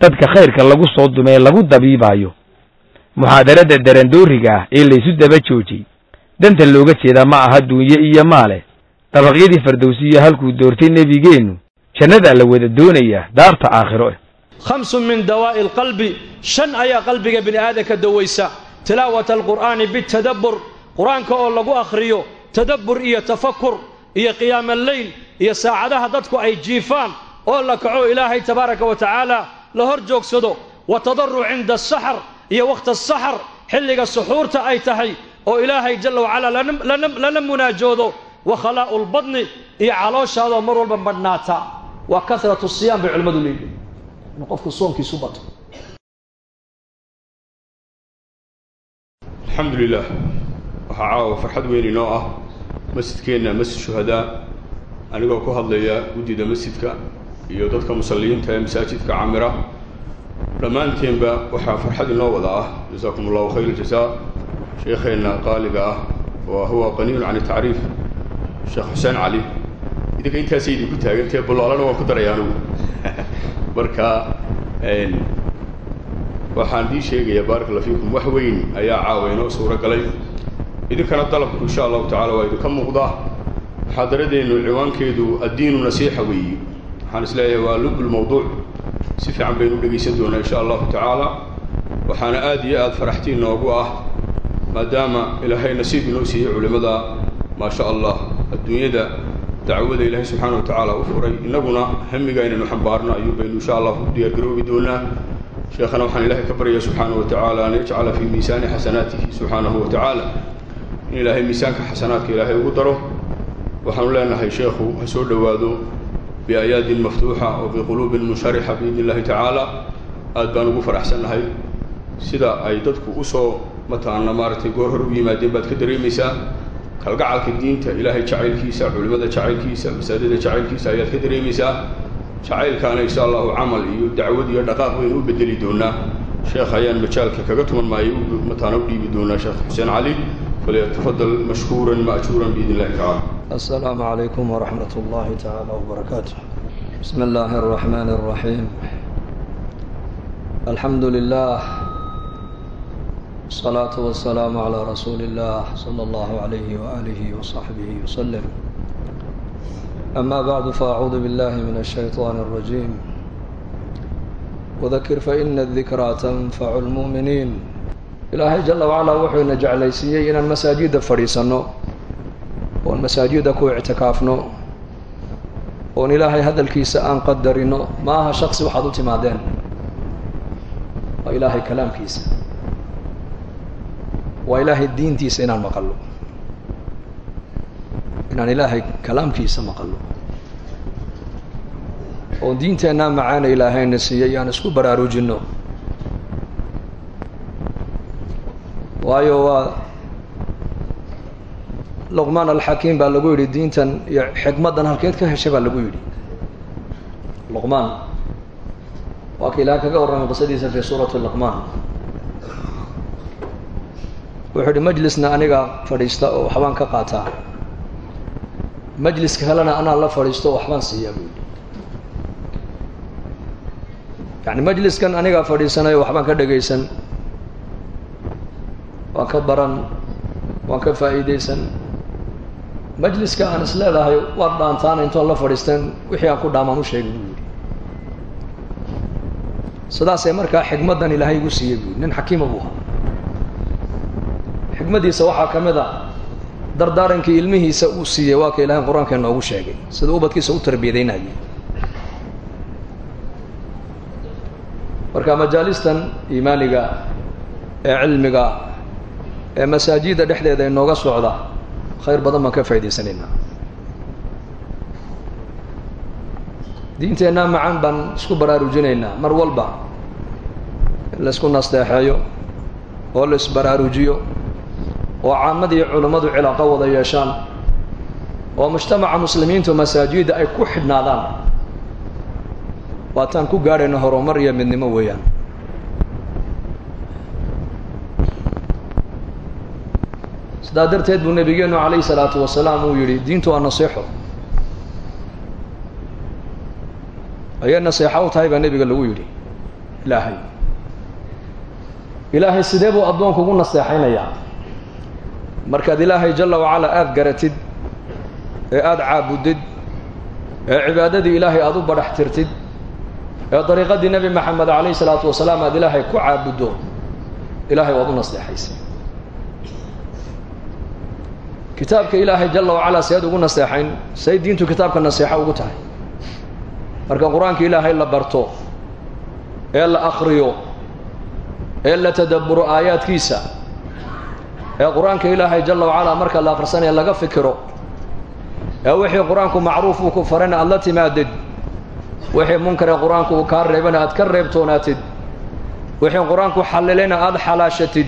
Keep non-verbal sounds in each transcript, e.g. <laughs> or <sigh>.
dadka khayrka lagu soo dumee lagu dabiibaayo. Muxaadarada darandooriga ah ee laysu daba joojiyey. Danta looga jeedaa ma aha duunye iyo maale. Dabaqyadii fardowsiyo halkuu doortay nebigeennu jannadaa la wada doonayaa daarta aakhiro eh. Khamsun min dawaa'i alqalbi shan ayaa qalbiga bini aadanka dawaysa tilaawata alqur'aani bitadabbur qur'aanka oo lagu akhriyo tadabbur iyo tafakur iyo qiyaamalleyl iyo saacadaha dadku ay jiifaan oo la kaco ilaahay tabaaraka wa tacaala la hor joogsado wa tadaruc cinda asaxar iyo wakhta asaxar xilliga suxuurta ay tahay oo ilaahay jalla wacalaa lana munaajoodo wa khalaa'u lbadni iyo calooshaadoo mar walba madhnaata waa karatu siyaam bay culimmadu leeyihiin qofku soonkiisu bato. Alxamdu lilah waxaa farxad weyn inoo ah. Masjidkeenna masjid shuhadaa. Anigoo ku hadlaya guddida masjidka iyo dadka musalliyiinta ee masaajidka camira dhammaanteenba waxaa farxad inoo wada ah. Jasaakum allahu khayr jasaa sheekheenna qaaliga ah wa huwa qaniyun can tacriif. Sheekh xuseen cali idinka intaasay idinku taagantee bullaalana waan ku daraya anigu <laughs> marka waxaan dii sheegayaa baaraka alla fiikum wax weyn ayaa caawa inoo suuro galay idinkana dalabku insha allahu tacala waa idinka muuqdaa muxaadaradeennu ciwaankeedu addiinu nasiixa weeyi waxaan is leeyahay waa lubul mawduuc. Si fiican baynu u dhegaysan doonaa insha allahu tacaala. Waxaana aad iyo aad faraxtiin noogu ah maadaama ilaahay nasiib inoo siiyey culimmada maa sha allah adduunyada dacwada ilaahay subxaana wa tacaala u furay. Innaguna hamiga inaynu xambaarno ayuu baynu insha allah u diyaargaroobi doonaa. Sheekhana waxaan ilaahay ka baryaya subxaana wa tacaala an yajcala fii miisaani xasanaatihi subxaanahu wa tacaala. In ilaahay miisaanka xasanaadka ilaahay ugu daro. Waxaanu leenahay sheekhu ha soo dhowaado biaayaadin maftuuxa oo biquluubin munsharixa biidni illahi tacaala aad baan ugu faraxsannahay sida ay dadku u soo mataana maaragtay goor hor u yimaadeen baad ka dareemaysaa kalgacalka diinta ilaahay jacaylkiisa culimmada jacaylkiisa masaajida jacaylkiisa ayaad ka dareemaysaa jacaylkaana insha allahu camal iyo dacwad iyo dhaqaaq waynu u bedeli doonaa sheekh ayaan majaalka kaga tuman maayo mataana u dhiibi doonaa sheekh xuseen cali falyatafadal mashkuuran maajuuran biidn illahi tacala assalaamu calaykum waraxmat ullaahi tacaala wbarakaatu bismi illaahi araxmaani araxiim alxamdu lilah asalaatu wasalaamu calaa rasuuli illah sala allahu alayhi waaalihi wasaxbihi wasalam ama bacdu faacuudu billahi min ashayطaani arajiim wadakir faina adikraa tanfacu lmu'miniin ilaahay jalla wacalaa wuxuuna jeclaysiiyey inaan masaajidda fadhiisanno oon masaajidda ku ictikaafno oon ilaahay hadalkiisa aan qadarino. Maaha shaksi waxaad u timaadeen? Waa ilaahay kalaamkiisa. Waa ilaahay diintiisa inaan maqallo inaan ilaahay kalaamkiisa maqallo oon diinteennaa macaana ilaahayna siiyey aan isku baraarujinno. Waayo waa luqmaan alxakiim baa lagu yidhi diintan iyo xikmaddan halkeed ka heshay baa lagu yidhi. Luqmaan waa ka ilaah kaga warramay qisadiisa fi suurati luqmaan. Wuxuu yihi majlisna aniga fadhiista oo waxbaan ka qaataa. Majliska kalena anaa la fadhiisto waxbaan siiyaa buu yidhi. Yani majliskan anigaa fadhiisanayo waxbaan ka dhegaysan waan ka baran waan ka faa'iidaysan. Majliska aan is leedahay waad dhaantaana intoon la fadhiisteen wixii aan ku dhaamaan u sheegay buu yidhi. Sidaasay markaa xikmaddan ilaahay igu siiyey buu yidhi. Nin xakiima buu ahaa. Xikmaddiisa waxaa ka mid a dardaarankii ilmihiisa uu siiyey waa ka ilahay qur'aanka noogu sheegay. Sida ubadkiisa u tarbiyadaynayay marka majaalistan iimaaniga ee cilmiga ee masaajidda dhexdeeda inooga socda khayr badan baan ka faa'idaysanaynaa diinteennaa macaan baan isku baraarujinaynaa mar walba in la isku nasteexeeyo oo la isbaraarujiyo oo caamadii culummadu cilaaqo wada yeeshaan oo mujtamaca muslimiintu masaajidda ay ku xidhnaadaan. Waataan ku gaadhayno horumar iyo midnimo weeyaan sidaa darteed buu nebigeenu calayhi salaatu wasalaam uu yidhi diintu waa naseexo ayay naseexo u tahay baa nebiga lagu yidhi ilaahay ilaahay sidee buu addoonku ugu naseexaynayaa markaad ilaahay jalla wacalaa aada garatid ee aada caabudid ee cibaadadii ilaahay aada u badhax tirtid ee dariiqadii nebi maxamed calayhi salaatu wasalaam aad ilaahay ku caabuddo ilaahay waad u naseexaysa kitaabka ilaahay jalla wacalaa seed ugu naseexayn say diintu kitaabka naseexo ugu tahay. Marka qur'aanka ilaahay la barto ee la akriyo ee la tadabburo aayaadkiisa ee qur'aanka ilaahay jalla wacalaa marka la akhrisanaya laga fikiro ee wixii qur'aanku macruuf uu ku farana aada la timaadid wixii munkare qur'aanku uu kaa reebana aad ka reebtoonaatid wixii qur'aanku xallilayna aada xalaashatid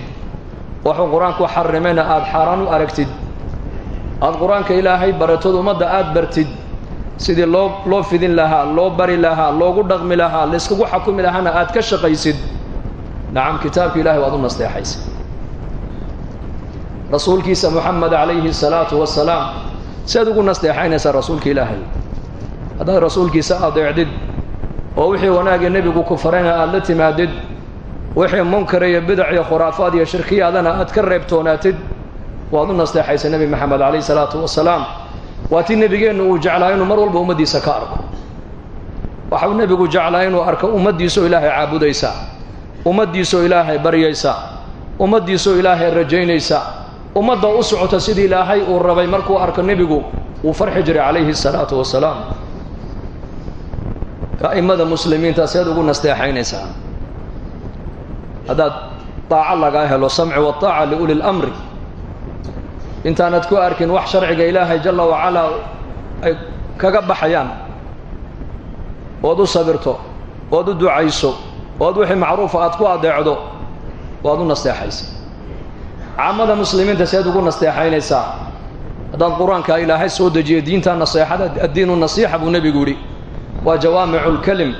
wuxuu qur'aanku xarimayna aada xaaraan u aragtid aada qur'aanka ilaahay baratood ummadda aada bartid sidii loo loo fidin lahaa loo bari lahaa loogu dhaqmi lahaa layskugu xakumi lahaana aad ka shaqaysid. Nacam kitaabka ilahay waad u nasteexaysa rasuulkiisa moxamed calayhi salaatu wasalaam siaad ugu nasteexaynaysaa rasuulka ilaahay. Haddaad rasuulkiisa adeecdid oo wixii wanaagii nebigu ku farayna aada la timaadid wixii munkar iyo bidac iyo khuraafaad iyo shirkiyaadana aad ka reebtoonaatid waad u nasteexaysa nebi maxamed calayhi salaatu wasalaam waa tii nebigeennu uu jeclaa inuu mar walba ummaddiisa ka arko. Waxau nebigu jeclaa inuu arko ummaddiisoo ilaahay caabudaysa ummaddiisoo ilaahay baryaysa ummaddiisoo ilaahay rajaynaysa. Ummadda u socota sidii ilaahay uu rabay markuu arko nebigu wuu farxi jiray calayhi salaatu wasalaam a'immada muslimiinta seed ugu nasteexaynaysaa haddaad daaco lagaa helo samci wataaca liuli lamri intaanad ku arkin wax sharciga ilaahay jalla wacalaa ay kaga baxayaan. Ood u sabirto ood u ducayso ood wixii macruufa aad ku adeecdo waad u nasteexaysa. Caamada muslimiinta seed ugu nasteexaynaysaa. Haddaad qur'aanka ilaahay soo dejiyo diinta naseexada addiinu nasiixa buu nebigu yidhi. Waa jawaamicu lkelim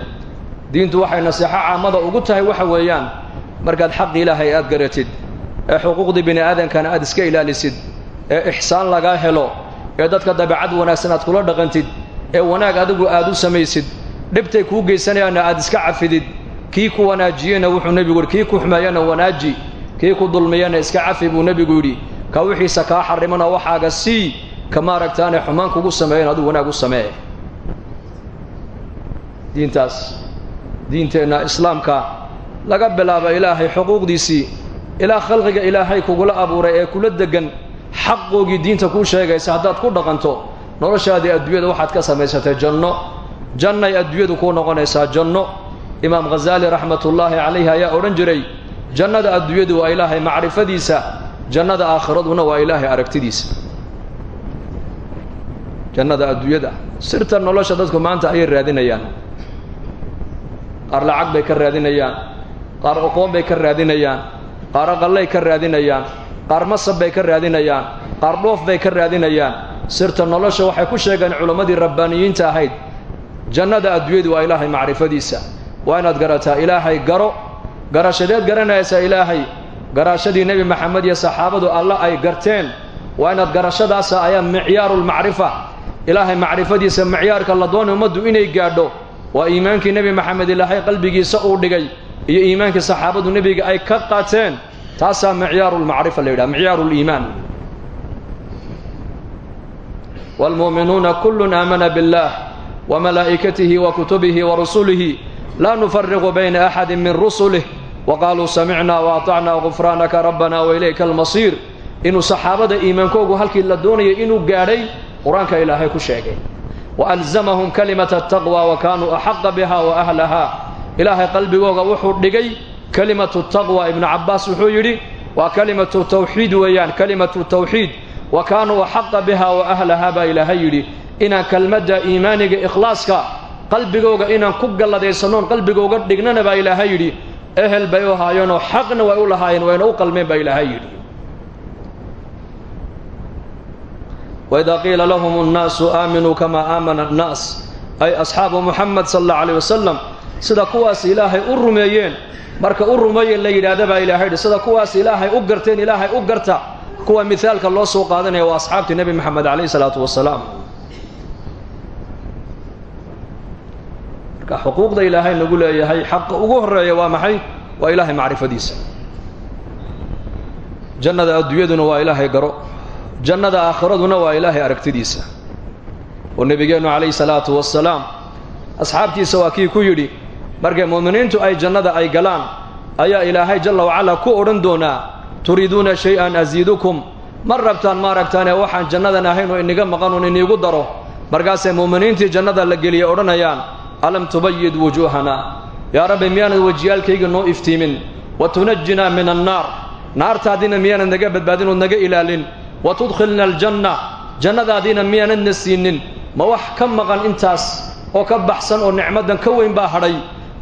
diintu waxay naseexo caamada ugu tahay waxa weeyaan. Markaad xaqi ilaahay aad garatid ee xuquuqdii bini aadamkana aad iska ilaalisid ee ixsaan lagaa helo ee dadka dabeecad wanaagsan aad kula dhaqantid ee wanaag adigu aad u samaysid dhibtay kuu geysanayaanna aad iska cafidid kii ku wanaajiyeyna wuxuu nebigu yidhi kii ku xumeeyana wanaaji kii ku dulmiyana iska cafi buu nebigu yidhi ka wixiisa kaa xarimana waxaaga sii kama aragtaane xumaan kugu sameeyan adigu wanaag u samee. Diintaas diinteenna islaamka laga bilaabo ilaahay xuquuqdiisii ilaa khalqiga ilaahay kugula abuuray ee kula degan xaqoogii diinta kuu sheegaysa haddaad ku dhaqanto noloshaadii adduunyada waxaad ka samaysatay janno. Jannay adduunyadu kuu noqonaysaa janno. Imaam khazaali raxmatullaahi calayhi ayaa odhan jiray jannada adduunyadu waa ilaahay macrifadiisa jannada aakhiraduna waa ilaahay aragtidiisa. Jannada adduunyada sirta nolosha dadku maanta ayay raadinayaan. Qaar lacag bay ka raadinayaan qaar oqoon bay ka raadinayaan qaar aqallay ka raadinayaan qaar masab bay ka raadinayaan qaar dhoof bay ka raadinayaan. Sirta nolosha waxay ku sheegeen culammadii rabbaaniyiinta ahayd jannada adduunyadu waa ilaahay macrifadiisa. Waa inaad garataa ilaahay garo garashadeed garanaysaa ilaahay. Garashadii nebi maxamed iyo saxaabadu alla ay garteen waa inaad garashadaasa ayaa micyaaruulmacrifa ilaahay macrifadiisa micyaarka la doonay ummaddu inay gaadho. Waa iimaankii nebi maxamed ilaahay qalbigiisa uu dhigay iyo iimaankii saxaabadu nebiga ay ka qaateen taasaa micyaaruulmacrifa la yidhaha micyaaruuliimaan waalmu'minuuna kullun aamana biاllaah wa malaa'ikatihi wa kutubihi wa rusulihi laa nufariqu bayna axadi min rusulih wa qaaluu samicnaa wa atacnaa gufraanaka rabbana wa ilayka almasiir inuu saxaabada iimaankoogu halkii la doonayay inuu gaadhay qur'aanka ilaahay ku sheegay wa alzamahum kalimata ataqwa wa kaanuu axaqa biha wa ahlaha ilaahay qalbigooga wuxuu dhigay kalimatu taqwa ibnu cabbaas wuxuu yidhi waa kalimatu tawxiid weeyaan kalimatu tawxiid wa kaanuu axaqa biha wa ahlaha baa ilaahay yidhi inaan kelmadda iimaaniga ikhlaaska qalbigooga inaan ku galladaysannoon qalbigooga dhignana baa ilaahay yidhi ehel bay u ahaayeenoo xaqna way u lahaayeen wayna u qalmeen baa ilaahay yidhi. Waidaa qiila lahum annaasu aaminuu kamaa aamana annaas ay asxaabu muxamed sala allah alayh wasalam sida kuwaas ilaahay u rumeeyeen marka u rumeeyeen la yidhaahda baa ilaahay sida kuwaas ilaahay u garteen ilaahay u garta kuwa mithaalka loo soo qaadanaya waa asxaabtii nebi moxamed calayhi salaatu wasalaam. Marka xuquuqda ilaahay nagu leeyahay xaqa ugu horreeya waa maxay? Waa ilaahay macrifadiisa. Jannada adduunyaduna waa ilaahay garo. Jannada aakhiraduna waa ilaahay aragtidiisa. Oo nebigeennu calayhi salaatu wassalaam asxaabtiisa waa kii ku yidhi markay mu'miniintu ay jannada ay galaan ayaa ilaahay jalla wacalaa ku odhan doonaa turiiduuna shay-an asiidukum ma rabtaan ma aragtaane waxaan jannadan ahayn oo iniga maqan uun iniigu daro. Markaasay mu'miniintii jannada la geliyey odhanayaan alam tubayid wujuuhana? Yaa rabbi miyaanad wejiyaalkayga noo iftiimin? Wa tunajinaa min annaar naartaadiina miyaanad naga badbaadin ood naga ilaalin. Wa tudkhilna aljanna. Jannadaadiina miyaanadna siinin. Ma wax ka maqan intaas oo ka baxsan oo nicmaddan ka weyn baa hadhay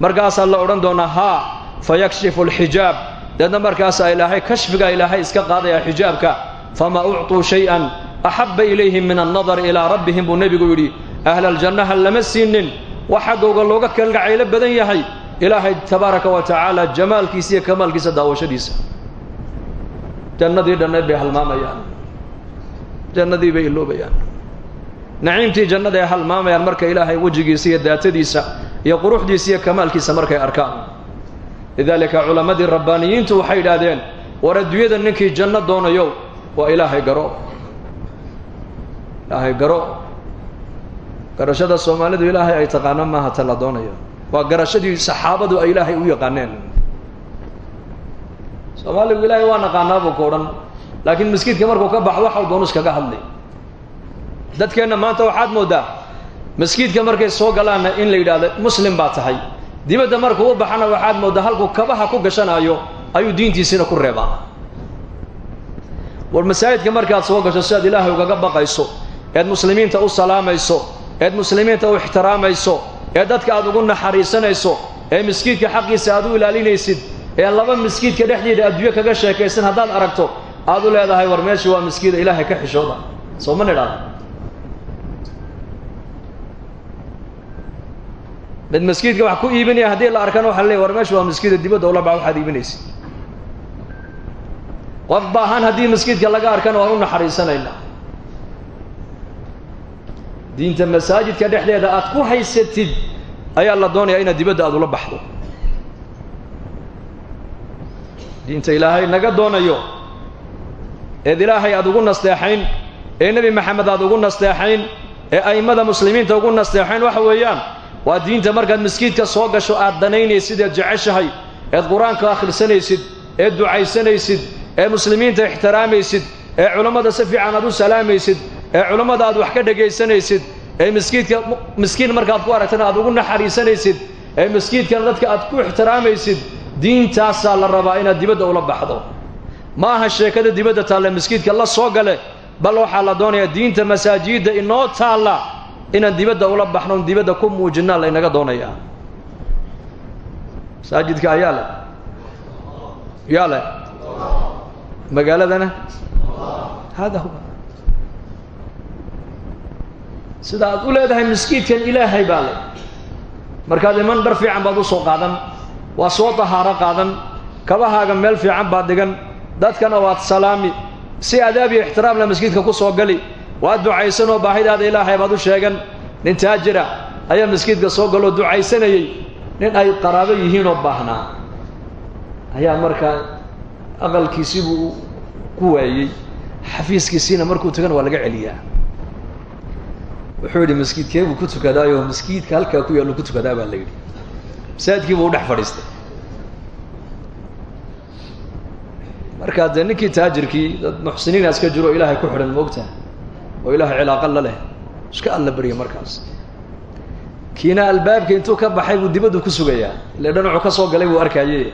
markaasaa la odhan doonaa haa fa yakshifu alxijaab deedna markaasaa ilaahay kashfigaa ilaahay iska qaadayaa xijaabka. Famaa ucطuu shay-an axabba ilayhim min annadari ilaa rabbihim buu nebigu yidhi. Ahlaljannaha lama siinin. Wax xaggowga looga kalgacaylo badan yahay. Ilaahay tabaaraka wa tacaala jamaalkiisa iyo kamaalkiisa daawashadiisa. Jannadii dhannayd bay halmaamayaan. Jannadii bay iloobayaan. Naciimtii jannada ay halmaamayaan marka ilaahay wejigiisa iyo daatadiisa iyo quruxdiisa iyo kamaalkiisa markay arkaan. Lidaalika culammadii rabbaaniyiintu waxay idhaahdeen war adduunyada ninkii janno doonayo waa ilaahay garo. Ilaahay garo. Garashada soomaalidu ilaahay ay taqaano maaha ta la doonayo waa garashadii saxaabadu ay ilaahay u yaqaaneen. Soomaaligu ilaahay waa naqaanaabuu ku odhan laakiin maskiidka markuu ka baxo waxau doonu iskaga hadlay dadkeenna maanta waxaad mooddaa maskiidka markay soo galaanna in la yidhaahdo muslim baa tahay. Dibadda markuu u baxana waxaad mooddaa halkuu kabaha ku gashanaayo ayuu diintiisiina ku reebaa. War masaajidka markaad soo gasho si aad ilaahay ugaga baqayso eed muslimiinta u salaamayso eed muslimiinta u ixtiraamayso ee dadka aad ugu naxariisanayso ee miskiidka xaqiisa aad u ilaalinaysid ee laba miskiidka dhexdeeda adduunyo kaga sheekaysan haddaad aragto aad u leedahay war meesha waa miskiida ilaahay ka xishooda. Soo ma nidhaahdo mid maskiidka wax ku iibinaya haddii la arkana waxa la leey war meesha waa miskiida dibadda ula bax waxaad iibinaysid. Qof baahan haddii maskiidka laga arkana waan u naxariisanaynaa. Diinta masaajidka dhexdeeda aad ku haysatid ayaa la doonayaa inaad dibadda aad ula baxdo. Diinta ilaahay naga doonayo eed ilaahay aad ugu nasteexayn ee nebi maxamed aad ugu nasteexayn ee a'immada muslimiinta ugu nasteexayn waxa weeyaan waa diinta markaad maskiidka soo gasho aad danaynaysid eed jeceshahay eed qur'aanka akhrisanaysid eed ducaysanaysid ee muslimiinta ixtiraamaysid ee culammada si fiican aad u salaamaysid ee culammada aad wax ka dhegaysanaysid ee miskiidka miskiin markaad ku aragtana aad ugu naxariisanaysid ee miskiidkana dadka aad ku ixtiraamaysid diintaasaa la rabaa inaad dibadda ula baxdo. Ma aha sheekada dibadda taalla miskiidka la soo gale bal waxaa la doonayaa diinta masaajidda inoo taalla inaan dibadda ula baxno dibadda ku muujinaa laynaga doonayaa. Masaajidka ayaa leh. Yaa leh. Magaaladana? Hada huwa. Sida aad u leedahay miskiidkan ilaahay baa leh. Markaad iman dhar fiican baad u soo qaadan. Waa soo dahaaro qaadan. Kabahaaga meel fiican baad dhigan. Dadkana waad salaami. Si adaab iyo ixtiraamla maskiidka ku soo gali waad ducaysan oo baahidaada ilaahay baad u sheegan. Nin taajira ayaa maskiidka soo galoo ducaysanayey nin ay qaraabo yihiin oo baahnaa. Ayaa markaa aqalkiisibuu ku waayey. Xafiiskiisiina markuu tagana waa laga celiyaa. Wuxuu yidhi maskiidkee buu ku tukadaayo maskiidka halkaa ku yaallu ku tukadaa baa la yidhi. Masaajidkii buu dhex fadhiistay. Markaa dee ninkii taajirkii dad muxsiniina iska jiro ilaahay ku xidhan moogtaha oo ilaahay cilaaqo la leh. Iska alla barya markaas. Kiina albaabka intuu ka baxay buu dibaddu ku sugayaa. Ile dhanacu ka soo galay buu arkaaye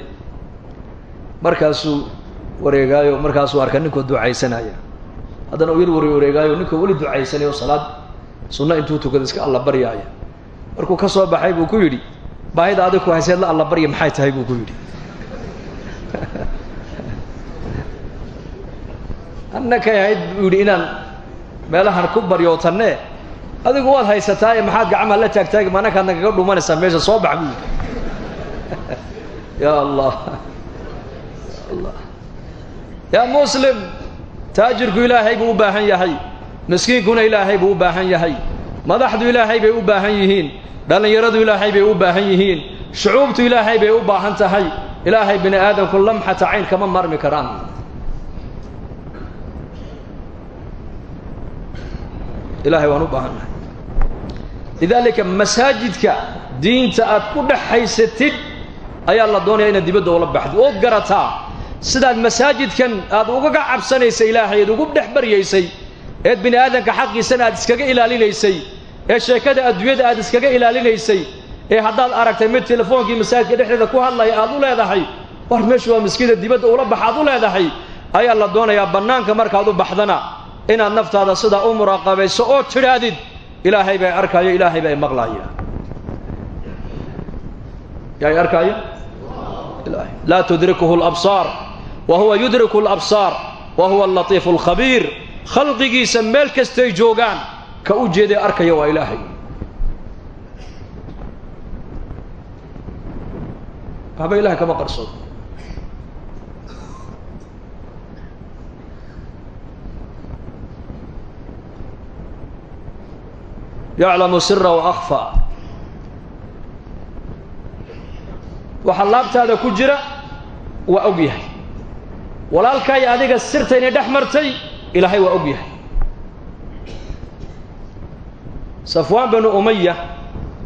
markaasuu wareegaayo markaasuu arkaa ninkoo ducaysanaya. Haddana u yar ware wareegaayo ninkoo weli ducaysanay oo salaad sunno intuu tukado iska alla baryaaya. Markuu ka soo baxay buu ku yidhi baahida adig ku hayseed la alla barya maxay tahay? buu ku yidhi. <laughs> Annakay ahayd buu yidhi inaan meelahan ku baryootanne. Adigu waad haysataaye maxaad gacmaha la taagtaagi ma annakaad nagaga dhumanaysaa meesha soo bax buu <laughs> ya allah. Allah. Yaa muslim taajirku ilaahay buu u baahan yahay. Miskiinkuna ilaahay buu u baahan yahay. Madaxdu ilaahay bay u baahan yihiin. Dhallinyaradu ilaahay bay u baahan yihiin. Shucuubtu ilaahay bay u baahan tahay. Ilaahay bini aadamku lamxata cayn kama marmi karaan ilahay waan u baahannahay lidaalika masaajidka diinta aad ku dhex haysatid ayaa la doonaya inaad dibadda ula baxdid ood garataa sidaad masaajidkan aad ugaga cabsanaysay ilaahay eed ugu dhex baryaysay eed bini aadamka xaqiisana aad iskaga ilaalinaysay ee sheekada adduunyada aad iskaga ilaalinaysay ee haddaad aragtay mid telefoonkii masaajidka dhexdeeda ku hadlaya aad u leedahay war meeshu waa miskiida dibadda ula bax aad u leedahay ayaa la doonayaa bannaanka markaad u baxdana inaad naftaada sidaa u muraaqabayso oo tidhaahdid ilaahay bay arkaayo ilaahay bay maqlaaya yaay arkaayo? Ilaahay. Laa tudrikuhu alabsaar wa huwa yudriku alabsaar wa huwa allatiifu alkhabiir. Khalqigiisa meel kastay joogaan ka u jeeday arkaya waa ilaahay. Waxba ilahay kama qarsoodo yaclamu sira wa akhfa. Waxaa laabtaada ku jira waa og yahay. Walaalkaay adiga sirtaynay dhex martay ilaahay waa og yahay. Safwaan binu umaya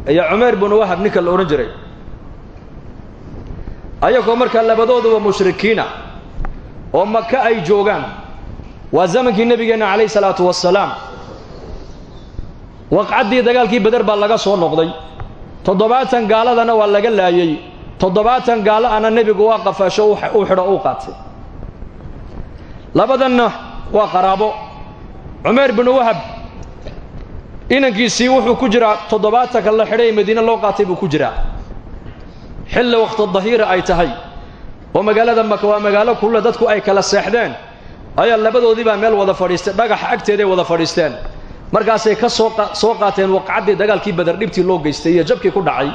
ayaa cumayr binu wahab ninka la odhan jiray. Ayagoo markaa labadooduba mushrikiina oo maka ay joogaan waa zamankii nebigeenna calayh salaatu wasalaam waqcaddii dagaalkii beder baa laga soo noqday. Toddobaatan gaaladana waa laga laayey toddobaatan gaalo ana nebigu waa qafaasho uu xidho uu qaatay. Labadanna waa qaraabo. Cumayr binu wahab inankiisii wuxuu ku jiraa toddobaatanka la xidhay ee loo qaatay buu ku jiraa. Xilli wakhti dahiira ay tahay. Oo magaalada maka waa magaalo kulle dadku ay kala seexdeen. Ayaa labadoodiibaa meel wada fadhiistay dhagax agteeday wada fadhiisteen markaasay ka soo soo qaateen waqcaddii dagaalkii badar dhibtii loo geystay iyo jabkii ku dhacay.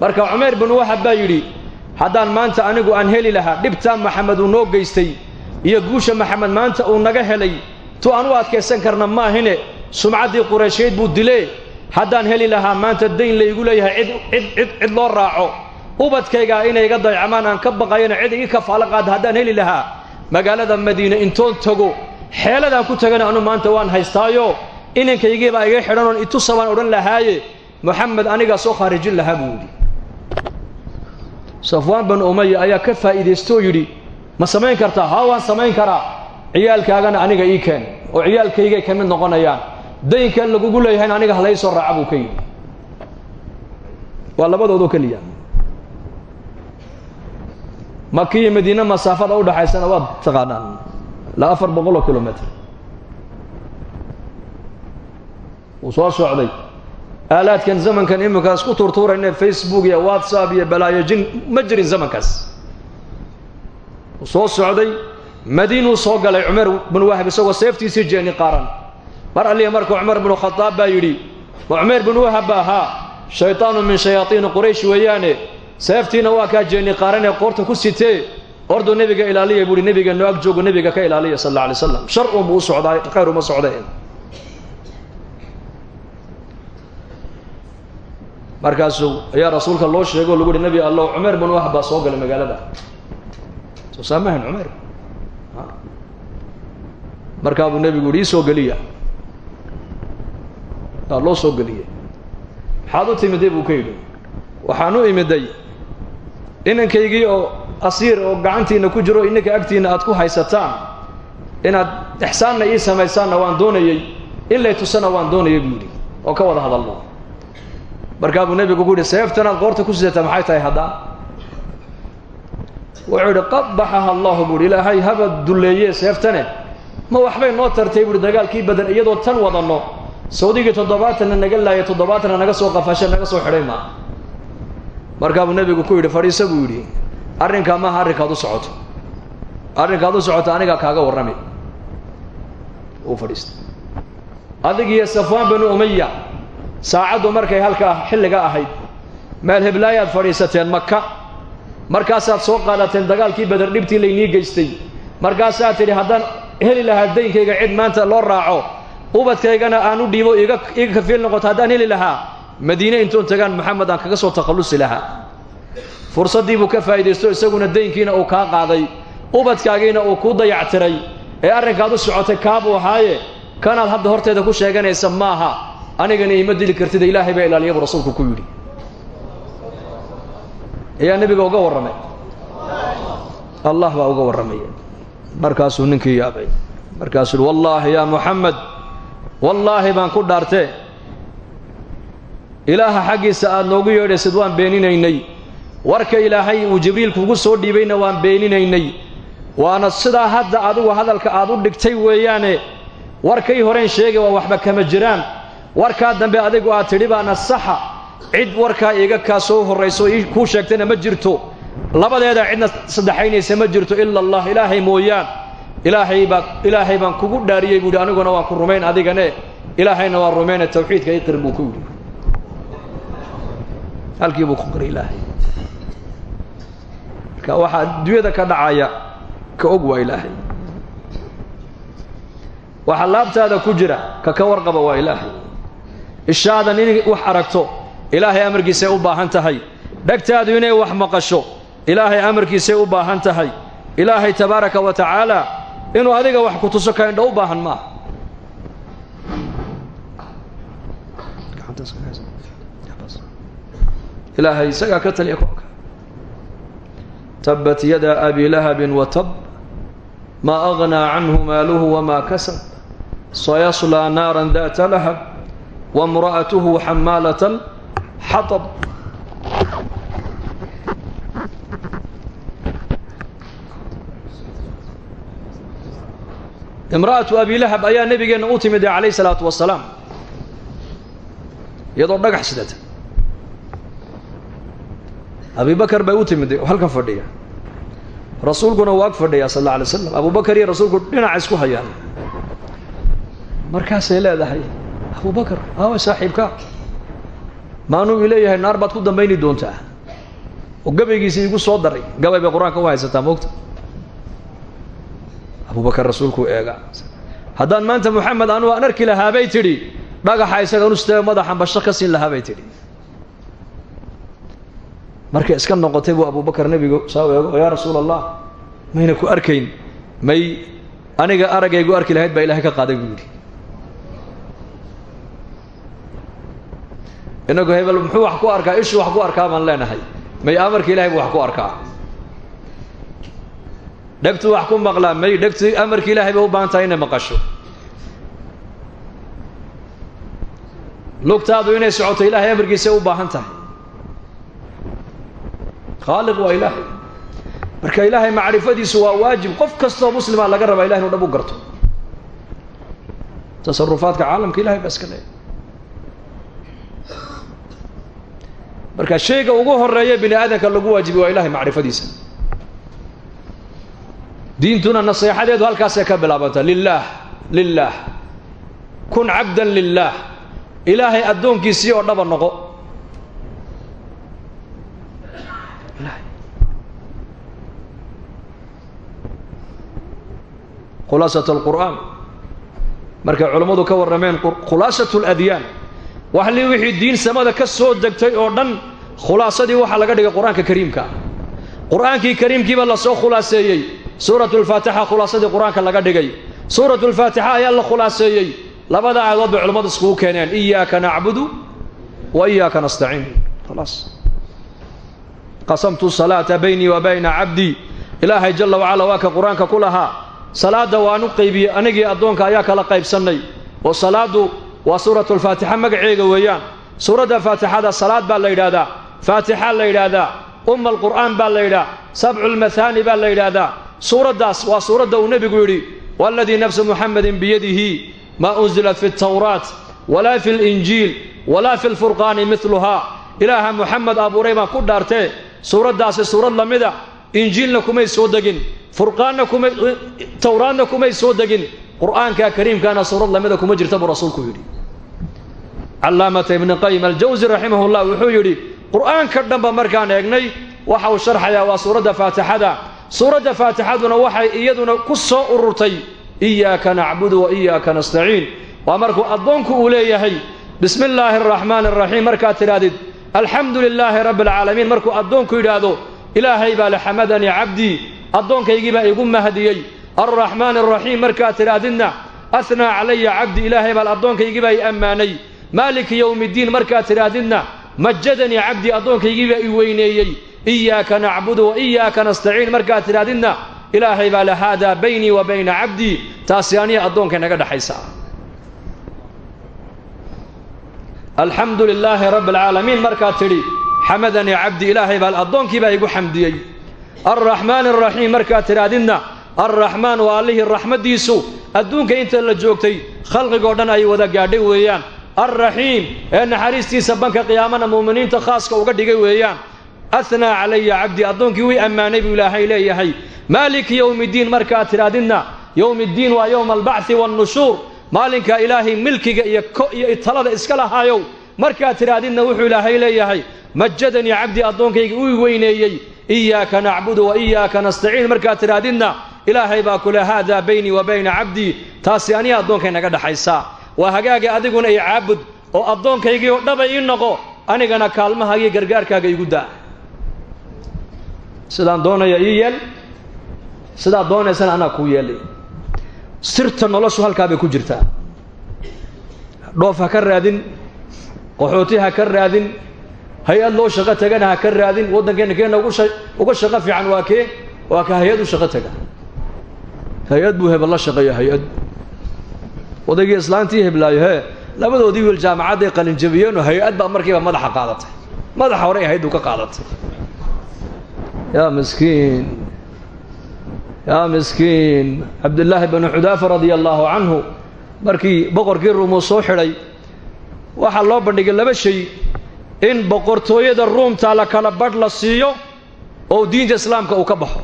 Marka cumayr binu wahab baa yidhi haddaan maanta anigu aan heli lahaa dhibtaa maxamed uu noo geystay iyo guusha maxamed maanta uu naga helay tu aan u adkaysan karna maahine sumcaddii qureysheed buu dilee haddaan heli lahaa maanta dayn laygu leeyahay cid cid cid cid loo raaco. Ubadkaygaa inay iga daycamaan aan ka baqayana cid ii kafaalo qaada haddaan heli lahaa magaalada madiine intoon tago xeeladaan ku tagana anu maanta waan haystaayo inankaygiibaa iga xidhan oon itusa baan odhan lahaaye moxamed anigaa soo khaarijin lahaa buu yidhi. Safwaan banu umaya ayaa ka faa'iidaystooo yidhi ma samayn kartaa? Haa waan samayn karaa. Ciyaalkaagana aniga ii keen oo ciyaalkaygay ka mid noqonayaan. Daynkan lagugu leeyahayna aniga halay soo raaca buu ka yidhi. Waa labadoodoo keliya. Maki iyo madiine masaafada udhaxaysana waad taqaanaan ilaa afar boqol oo kilomitr wuu soo socday. Aalaadkan zamankan iminkaas ku tuurtuurayne facebook iyo whatsapp iyo balaayo jin ma jirin zamankaas. Wuu soo socday. Madiinuu soo galay cumar binu wahab isagoo seeftiisii jeeni qaaran. Mar alliya marka cumar binu khadaab baa yidhi ma cumayr binu wahab ba ahaa shaytaanu min shayaaiini quraysh weeyaane seeftiina waa kaa jeeni qaaran ee qoorta ku sitee. Orduu nebiga ilaaliya buuhi nebiga noo ag joogo nebiga ka ilaaliya sal alla alay slam shar unbuu u socdaa khayr uma socdee markaasuu ayaa rasuulka loo sheegoo lagu uhi nebi allow cumayr binu wahab baa soo galay magaalada. Soo saamahan cumayr. Markaa buu nebigu yidhi ii soo geliya. Aa loo soo geliyey maxaad u timiday buu ka yidhi. Waxaan u imiday inankaygii oo asiir oo gacantiina ku jiro inanka agtiina aad ku haysataan inaad ixsaanna ii samaysaanna waan doonayey in lay tusana waan doonayay buu yidhi. Oo ka wada hadalno markaa buu nebigu ku yidhi seeftanaad qoorta ku sidataa maxay tahay haddaan wuxuu yidhi qabaxaha allahu buuhi ilaahay haba dulleeye seeftane ma waxbay noo tartay buuhi dagaalkii badan iyadoo tan wadanno sawdigii toddobaatanna naga laayay toddobaatanna naga soo qafasha naga soo xidhay maa markaa buu nebigu ku yidhi fadhiisa buu yidhi arrinkaa maaha arrinkaad u socoto. Arrinkaad u socoto anigaa kaaga warrami. Uu fadhiistay. Adigiyo safwaan binu umaya saacaddu markay halkaa xilliga ahayd meel heblaayaad fadhiisateen maka markaasaad soo qaadateen dagaalkii badar dhibtii laynii geystay. Markaasaad tidhi haddaan heli lahaa daynkayga cid maanta loo raaco ubadkaygana aan u dhiibo iga iga kafiil noqoto haddaan heli lahaa madiine intoon tagaan moxamed aan kaga soo takhallusi lahaa. Fursaddii buu ka faa'iidaysto isaguna daynkiina uu kaa qaaday ubadkaagiina uu kuu dayactiray. Ee arrinkaad u socotay kaabuu ahaaye? Kanaad hadda horteeda ku sheeganaysa maaha anigana iima dili kartida ilaahay baa ilaaliya rasuulku ku yidhi. Ayaa nebiga uga warramay. Allah baa uga warramaya markaasuu ninkii yaabay. Markaasuu wallaahi yaa muxamed wallaahi baan ku dhaartee. Ilaaha xaggiisa aad noogu yeedhaysid waan beeninaynay. Warka ilaahay uu jibriil kugu soo dhiibayna waan beeninaynay. Waana sidaa hadda adigu hadalka aad u dhigtay weeyaane. Warkay horeen sheegay waa waxba kama jiraan warkaa dambe adigu aad tidhi baana saxa cid warkaa iiga kaa soo horrayso kuu sheegtayna ma jirto. Labadeedaa cidna saddexaynaysa ma jirto ila allah. Ilaahay mooyaan. Ilaahay baa ilaahay baan kugu dhaariyey buu yidhi aniguna waan ku rumayn adigane. Ilaahayna waan rumayne tawxiidka iqir buu ku yidhi. Halkii buu ku qiray ilaahay. Marka waxaa adduunyada ka dhacaya ka og waa ilaahay. Waxa laabtaada ku jira ka ka warqaba waa ilaahay ishaadan inay wax aragto ilaahay amarkiisay u baahan tahay. Dhegtaadu inay wax maqasho ilaahay amarkiisay u baahan tahay. Ilaahay tabaaraka wa tacaala inuu adiga wax ku tuso ka indho u baahan maaha ilaahay isagaa ka taliya koonka. Tabat yada abi lahabin wa tab ma agnaa canhu maaluhu wama kasab. Sayaslaa naaran daata lahab wamra'atuhu xamaalata alxatab imra'atu abi lahab ayaa nebigeenna u timid calayh salaatu wasalaam iyadoo dhagax sidata. Abi bakar bay u timid oo halkan fadhiya. Rasuulkuna waa ag fadhiyaa sal alla alay slam abubakar iyo rasuulku dhinaca isku hayaan. Markaasay leedahay abubakar aawa saaxiibka. Maanuu i leeyahay naar baad ku dambayni doontaa. Oo gabaygiisii igu soo daray. Gabay bay qur'aanka u haysataa moogta abubakar rasuulkuu eega. Haddaan maanta moxamed anugu aan arki lahaabay tidhi. Dhagaxa isaga nuste madaxan basho ka siin lahaabay tidhi. Markay iska noqotay buu abubakar nebigu saa eego oo yaa rasuul allah mayna ku arkayn. May aniga aragaygu arki lahayd baa ilahay ka qaaday buu yidhi inagu hebel muxuu wax ku arkaa? Ishuu wax ku arkaa baan leenahay. May amarka ilahay buu wax ku arkaa. Dhegtuu wax ku maqlaa may dhegtu amarka ilaahay bay u baahan tahay inay maqasho. Lugtaadu inay socoto ilaahay amarkiisay u baahan tahay. Khaaliq waa ilaahay. Marka ilaahay macrifadiisu waa waajib. Qof kastoo muslima laga rabaa ilahay inu dhab u garto. Tasarufaadka caalamka ilahay baa iska leeya marka shayga ugu horreeya bini aadamka lagu waajibiy waa ilahay macrifadiisa. Diintuna naseexadeedu halkaasay ka bilaabanta lilaah lilaah kun cabdan lilaah ilaahay addoonkiisii oo dhaba noqo. Khulaasat alqur'aan markay culammadu ka warrameen khulaasat aladyaan waxli wixii diin samada ka soo degtay oo dhan khulaasadii waxaa laga dhigay qur'aanka kariimka. Qur'aankii kariimkiiba la soo khulaaseeyey suuratu lfaatixa khulaasadii qur'aanka laga dhigay. Suuratu lfaatixa ayaa la khulaaseeyey labada aayadood bay culimmadu iskugu keeneen iyaaka nacbudu wa iyaaka nastaciin. Khalaas qasamtu salaata baynii wa bayna cabdii ilaahay jalla wacala waa ka qur'aanka ku lahaa. Salaadda waan u qaybiyey anigii addoonka ayaa kala qaybsannay. Oo salaaddu waa suuratu lfaatixa magaceega weeyaan. Suuradda faatixada salaad baa la yidhaahdaa faatixa la yidhaahdaa umma alqur'aan baa la yidhaha sabcu lmathaani baa la yidhaahdaa. Suuraddaas waa suuradda uu nebigu yidhi waaladii nafsu muxamedin biyadihi maa unzilat fi altawraat walaa fi linjiil walaa fi lfurqaani midluhaa ilaaha muxamed abuuray baan ku dhaartee? Suuraddaasi suurad la mida injiilna kumay soo degin furqaanna kumay tawraadna kumay soo degin qur'aanka kariimkaana suurad lamida kuma jirta buu rasuulku yidhi callaamata ibni qayim aljawsi raximahullah wuxuu yidhi qur'aanka dhanba markaan eegnay waxa uu sharxayaa waa suuradda faatixada. Suuradda faatixaduna waxay iyaduna ku soo ururtay iyaaka nacbudu wa iyaaka nastaciin. Waa markuu addoonku uu leeyahay bismi illaahi araxmaani araxiim markaad tidhaahdid alxamdu lilaahi rabbi alcaalamiin markuu addoonku yidhaahdo ilaahay baa le xamadanii cabdii addoonkaygii baa igu mahdiyey. Alraxmaani araxiim markaad tidhaahdidna ahnaa calaya cabdi ilaahay baa addoonkaygii baa i ammaanay maaliki yowmiiddiin markaad tidhaahdidna majadanii cabdii addoonkaygii baa i weyneeyey. Iyaaka nacbudu wa iyaaka nastaciin markaad tidhaahdidna ilaahay baa le haadaa baynii wa bayna cabdii taasi aniga addoonkay naga dhexaysa alxamdu lilaahi rabbi alcaalamiin markaad tidhi xamadanii cabdi ilaahay baa addoonkii baa igu xamdiyey. Alraxmaani araxiim markaad tidhaahdidna alraxmaan waa allihii raxmaddiisu adduunka inta la joogtay khalqigoo dhan ay wada gaadhay weeyaan alraxiim ee naxariistiisa banka qiyaamana mu'miniinta khaaska uga dhigay weeyaan. Ahnaa calaya cabdi addoonkii wii ammaanay buu ilaahay leeyahay. Maaliki yowmiiddiin markaad tidhaahdidna yowmiiddiin waa yowma albacthi wannushuur maalinka ilaahay milkiga iyo ko iyo italada iska lahaayow. Markaad tidhaahdidna wuxuu ilaahay leeyahay majadanii cabdi addoonkayga uu weyneeyey. Iyaaka nacbudu wa iyaaka nastaciin. Markaad tidhaahdidna ilaahay baa kule haadaa baynii wa bayna cabdii taasi aniga addoonkay naga dhexaysaa waa hagaaga adiguna i caabud oo addoonkaygii oo dhaba ii noqo anigana kaalmahagii gargaarkaaga igu daa. Sidaan doonaya ii yeel sidaad doonaysana anaa kuu yeelay. Sirta noloshu halkaa bay ku jirtaa. Dhoof ha ka raadin qaxooti ha ka raadin hay'ad loo shaqo tagana ha ka raadin waddankeenna keenna ugu sha uga shaqo fiican waa kee? Waa ka hay'ad u shaqo taga hay'ad buu hebel la shaqeeya hay'ad odaygii islaantii heblaayo hee labadoodii wiil jaamacadday qalinjabiyeenoo hay'ad baa markiiba madaxa qaadatay. Madaxa horey ahayd buu ka qaadatay. Yaa miskiin. Yaa miskiin. Cabdillaahi banu xudaafa radia allaahu canhu markii boqorkii ruumuu soo xidhay waxaa loo bandhigay laba shay. In boqortooyada ruumta la kala badh la siiyo oo diinta islaamka uu ka baxo.